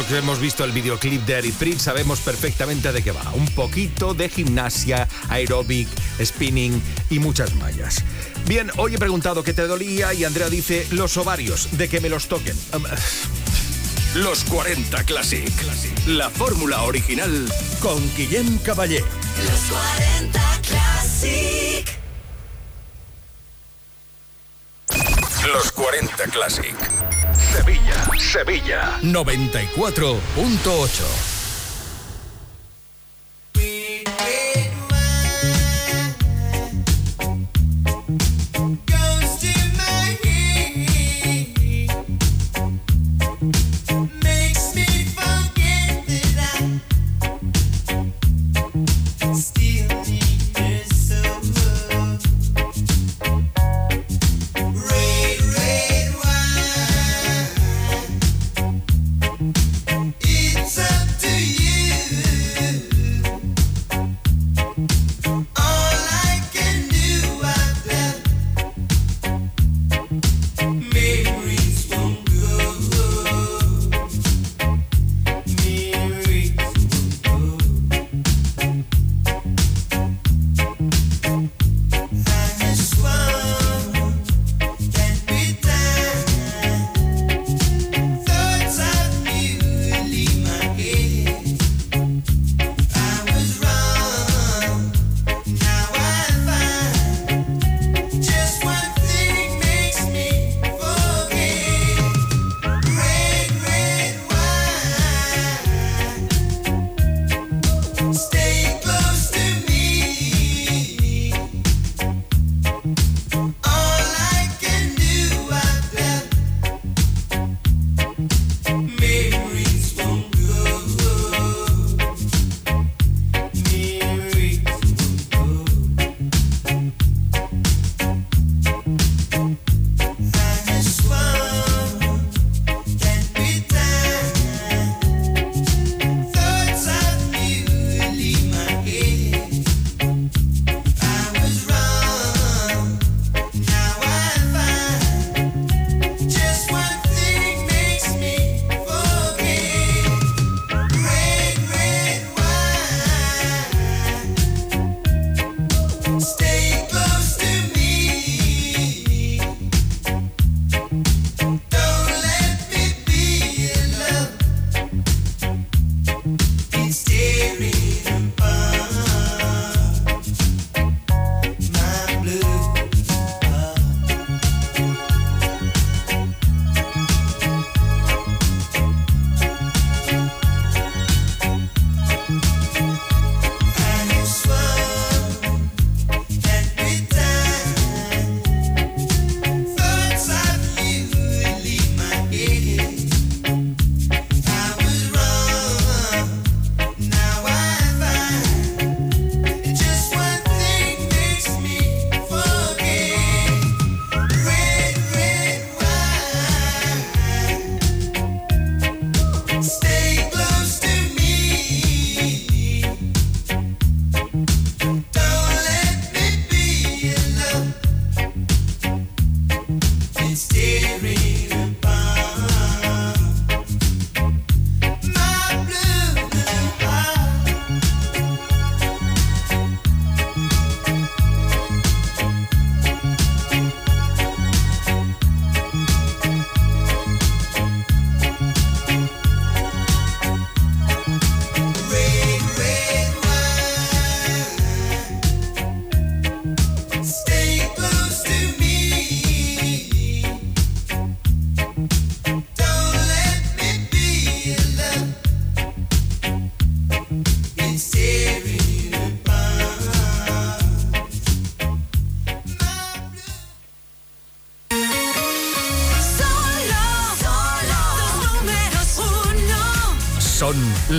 Los que hemos visto el videoclip de Eric Prince sabemos perfectamente de qué va. Un poquito de gimnasia, aeróbic, spinning y muchas mallas. Bien, hoy he preguntado qué te dolía y Andrea dice los ovarios, de que me los toquen. Los 40 Classic. La fórmula original con Guillem Caballé. Los 40 Classic. Los 40 Classic. Sevilla, Sevilla. 94.8.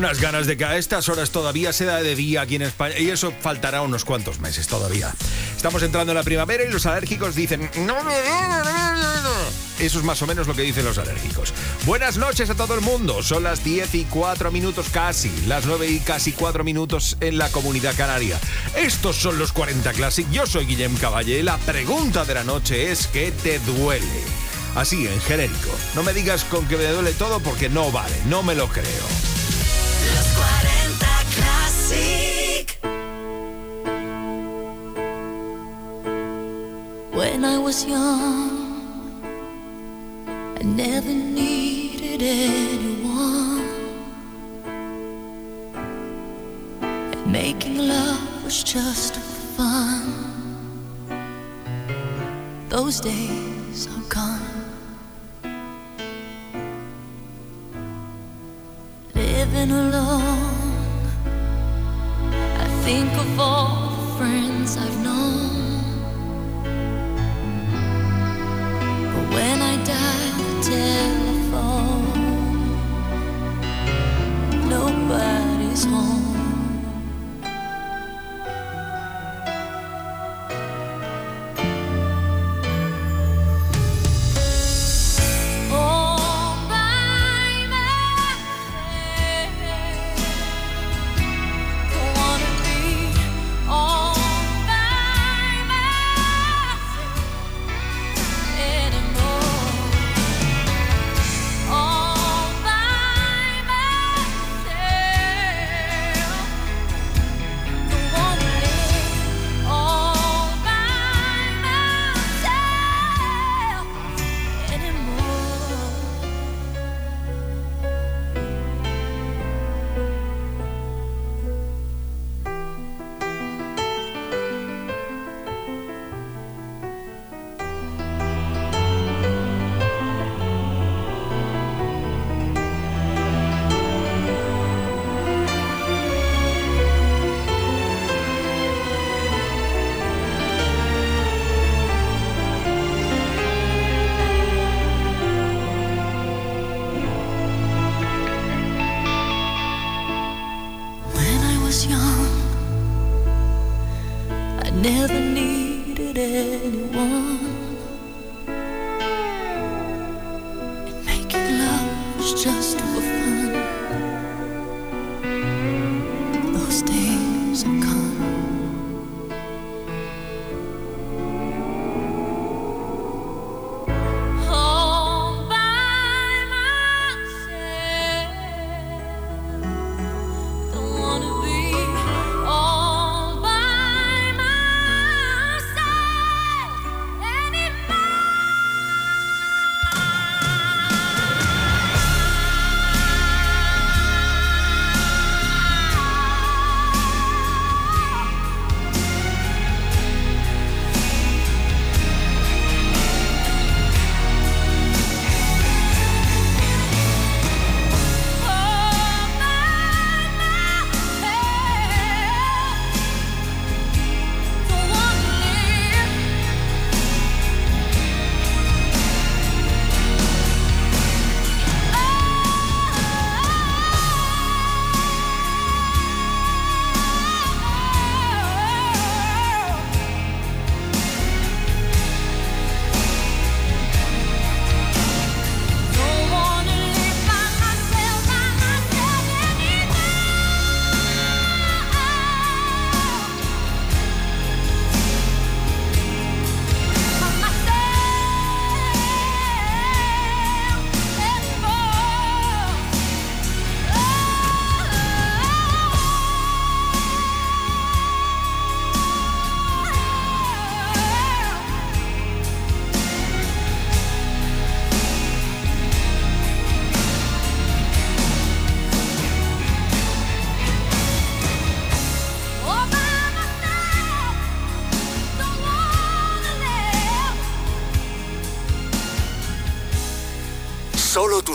Unas ganas de que a estas horas todavía se da de día aquí en España y eso faltará unos cuantos meses todavía. Estamos entrando en la primavera y los alérgicos dicen, no no da". Eso es más o menos lo que dicen los alérgicos. Buenas noches a todo el mundo. Son las 10 y 4 minutos casi, las 9 y casi 4 minutos en la comunidad canaria. Estos son los 40 Classic. Yo soy Guillem Caballé. La pregunta de la noche es ¿qué te duele? Así, en genérico. No me digas con que me duele todo porque no vale, no me lo creo. When I was young, I never needed anyone. And making love was just fun. Those days are gone. Living alone,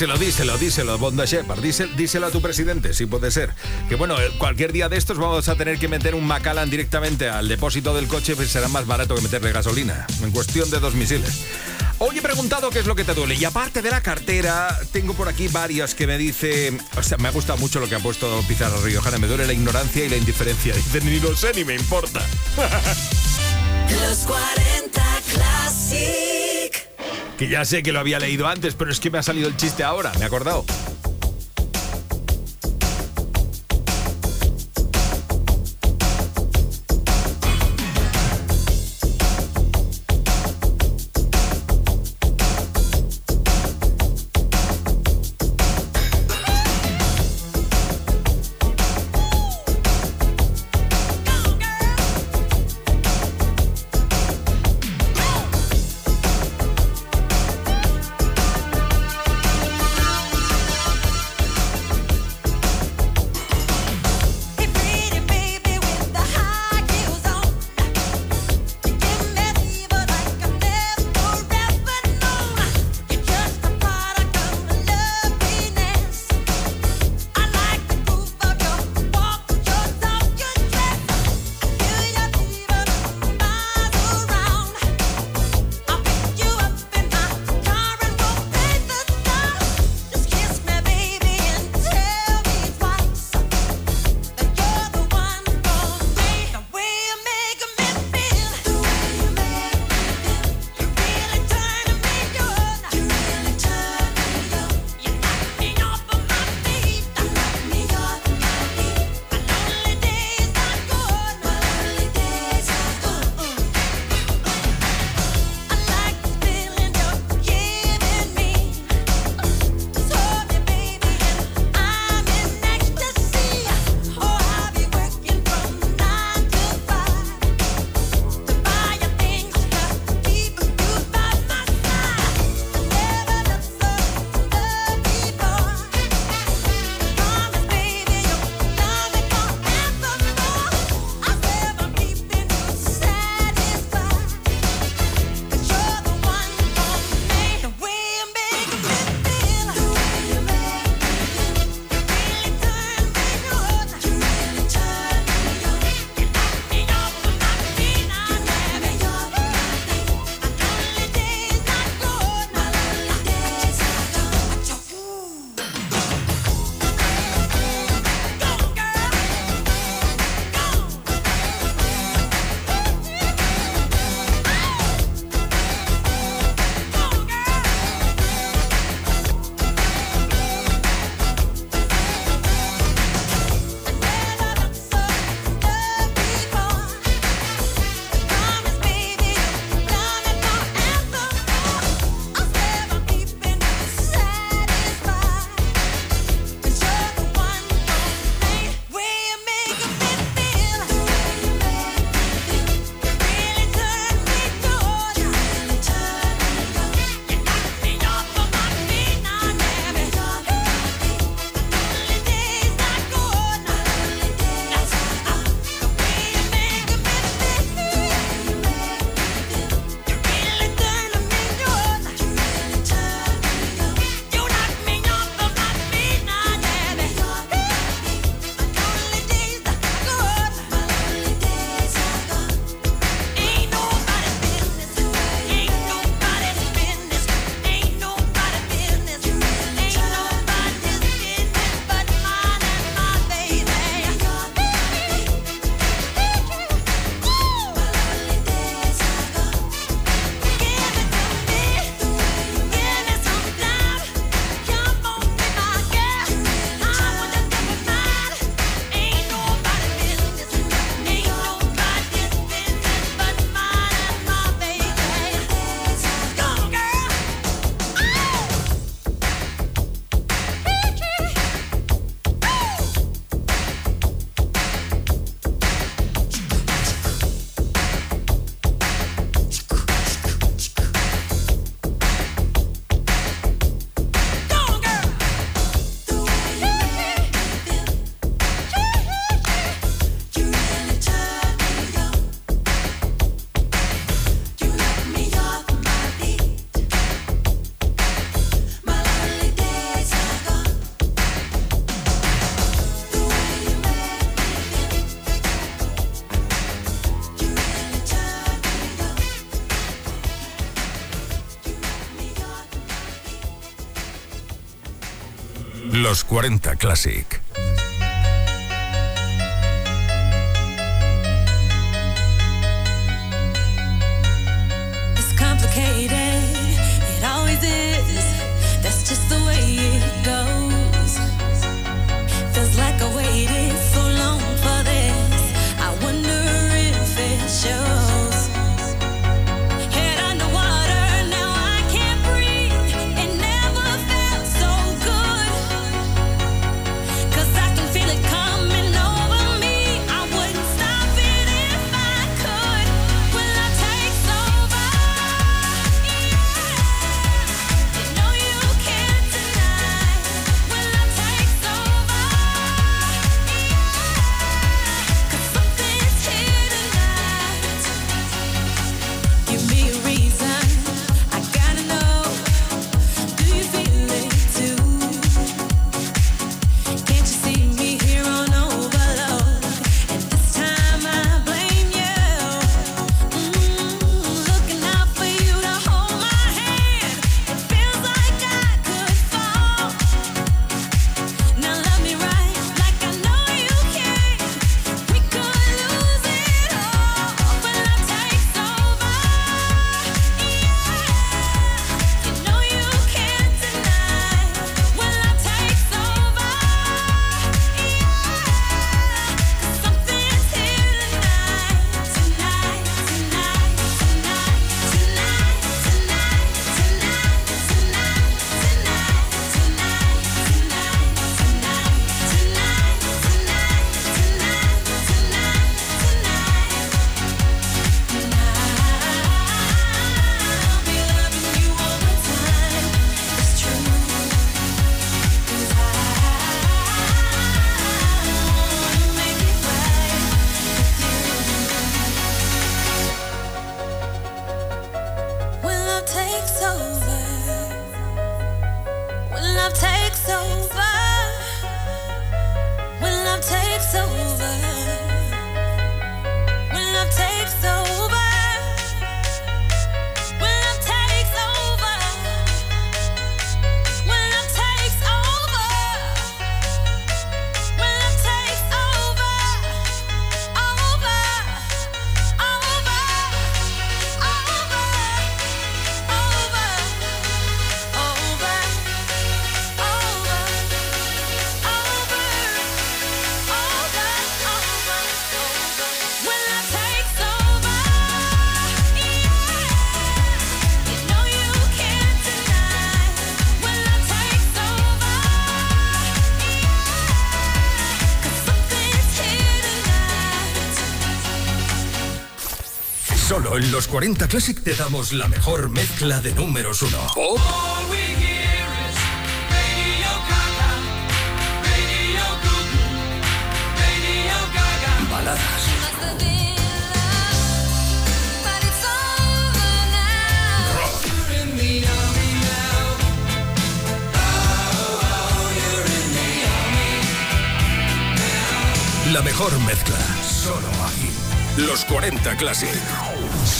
Díselo, díselo, díselo, Bonda Shepard. Díselo, a tu presidente, si puede ser. Que bueno, eh, cualquier día de estos vamos a tener que meter un Macallan directamente al depósito del coche, pues será más barato que meterle gasolina. En cuestión de dos misiles. Hoy he preguntado qué es lo que te duele. Y aparte de la cartera, tengo por aquí varias que me dice. O sea, me ha gustado mucho lo que ha puesto Pizarro Riojana. Me duele la ignorancia y la indiferencia. Dice, ni lo sé ni me importa. Los 40 Classic. Que ya sé que lo había leído antes, pero es que me ha salido el chiste ahora, me he acordado. 40 Classic. Los 40 Classic te damos la mejor mezcla de números 1. Pop. Baladas. La mejor mezcla, solo aquí. Los 40 Classic.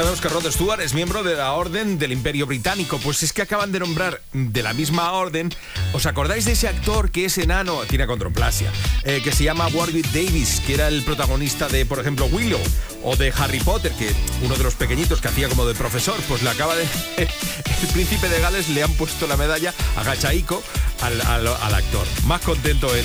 sabemos que Rod Stewart es miembro de la Orden del Imperio Británico. Pues es que acaban de nombrar de la misma orden. ¿Os acordáis de ese actor que es enano, tiene acondroplasia, eh, que se llama Warwick Davis, que era el protagonista de, por ejemplo, Willow o de Harry Potter, que uno de los pequeñitos que hacía como de profesor, pues le acaba de. el príncipe de Gales le han puesto la medalla a Gachaico al, al actor. Más contento él.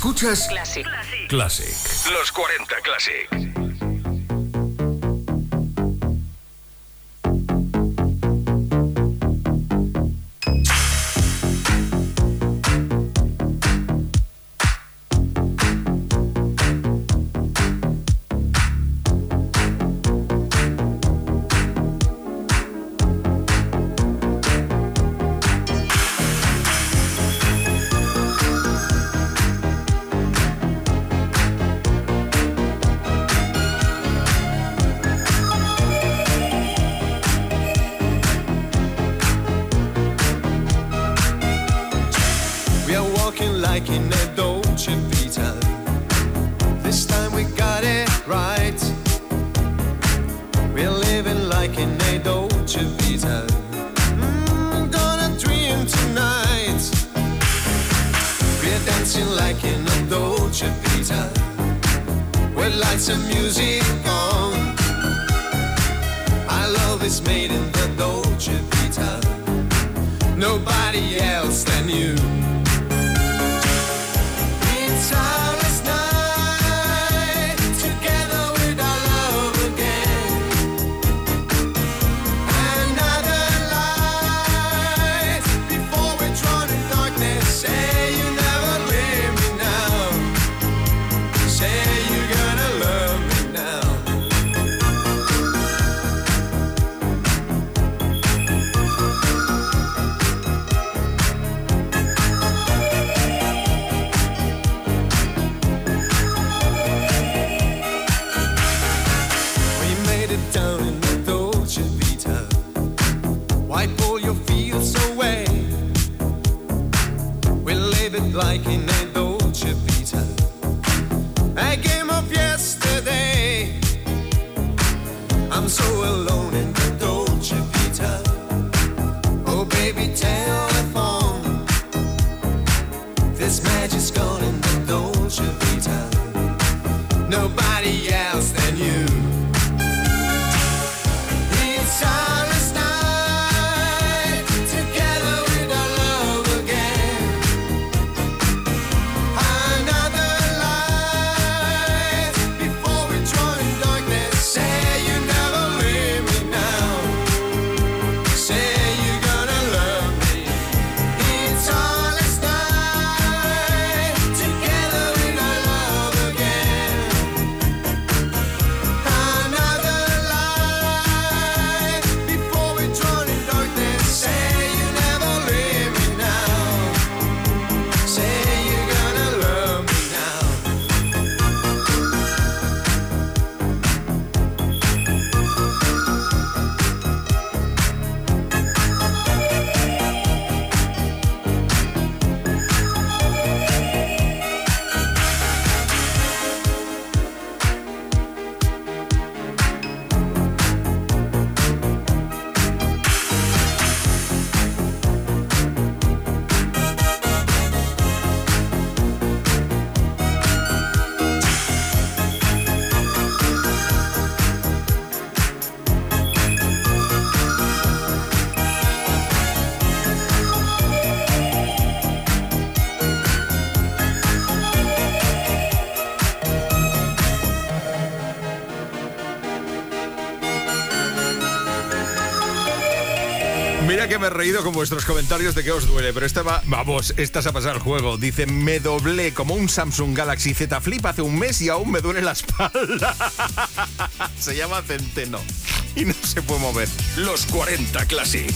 Escuchas Classic. Classic. Los 40 Classic. Reído con vuestros comentarios de que os duele, pero esta va, vamos, ha pasado el juego. Dice, me doblé como un Samsung Galaxy Z Flip hace un mes y aún me duele la espalda. se llama Centeno y no se puede mover. Los 40 Classic.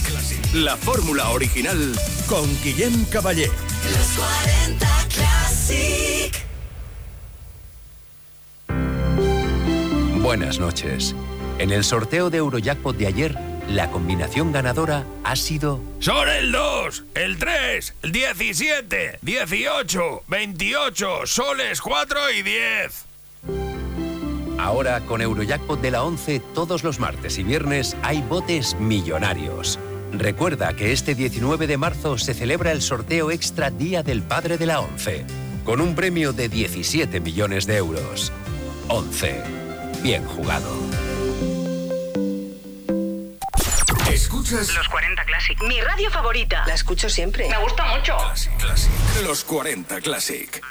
La fórmula original con Guillem Caballé. Los 40 Classic. Buenas noches. En el sorteo de Eurojackpot de ayer, la combinación ganadora ha sido Son el 2, el 3, el 17, 18, 28, soles 4 y 10. Ahora, con Eurojackpot de la 11, todos los martes y viernes hay botes millonarios. Recuerda que este 19 de marzo se celebra el sorteo extra Día del Padre de la 11, con un premio de 17 millones de euros. 11. Bien jugado. Escuchas Los 40 Classic. Mi radio favorita. La escucho siempre. Me gusta mucho. Classic. Los 40 Classic.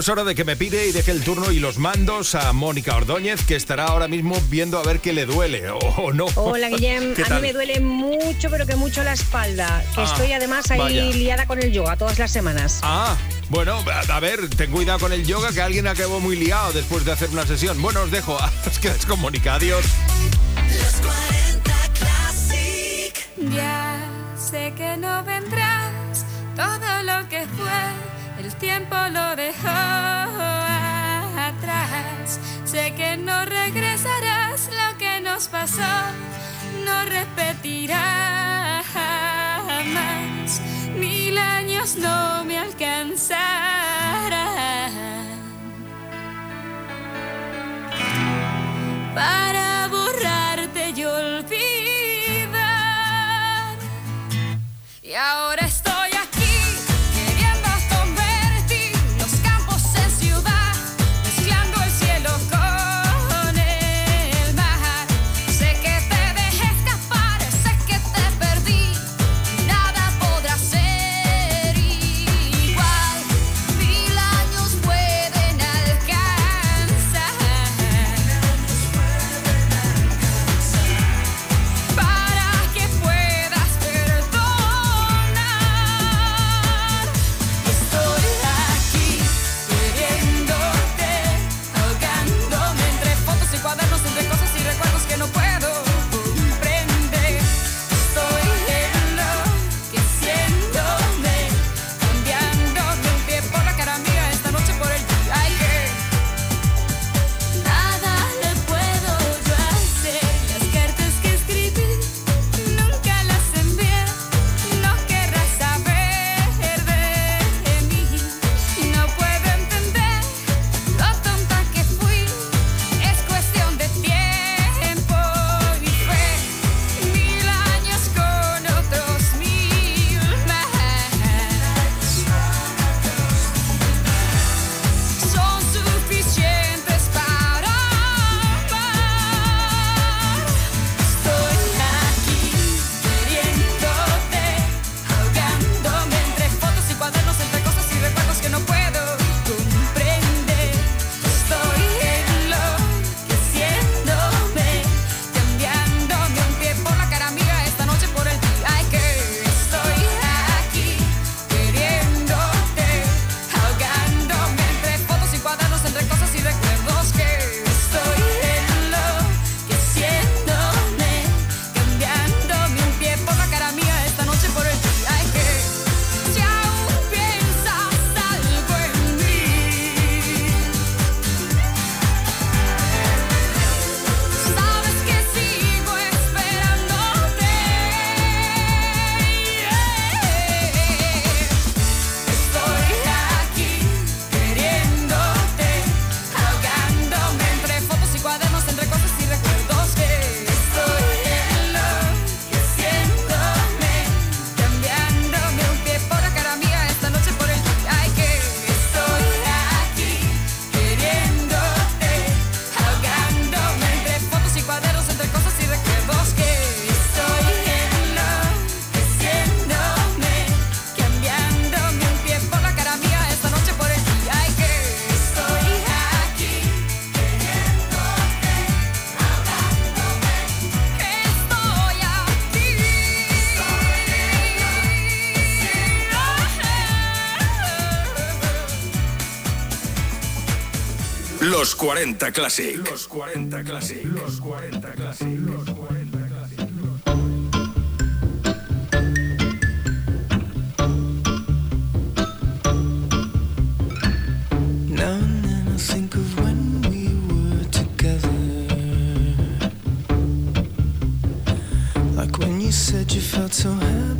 es hora de que me pide y deje el turno y los mandos a Mónica Ordóñez, que estará ahora mismo viendo a ver qué le duele o no. Hola, Guillem. A mí me duele mucho, pero que mucho la espalda. Ah, estoy además ahí liada con el yoga todas las semanas. Ah, bueno, a ver, ten cuidado con el yoga, que alguien acabó muy liado después de hacer una sesión. Bueno, os dejo. Os quedáis con Mónica. Adiós. 40 Classic. Los 40 Classic. Los 40 Classic. Los 40 Classic. so happy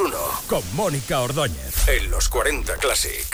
1. Con Mónica Ordóñez. En los 40 Classic.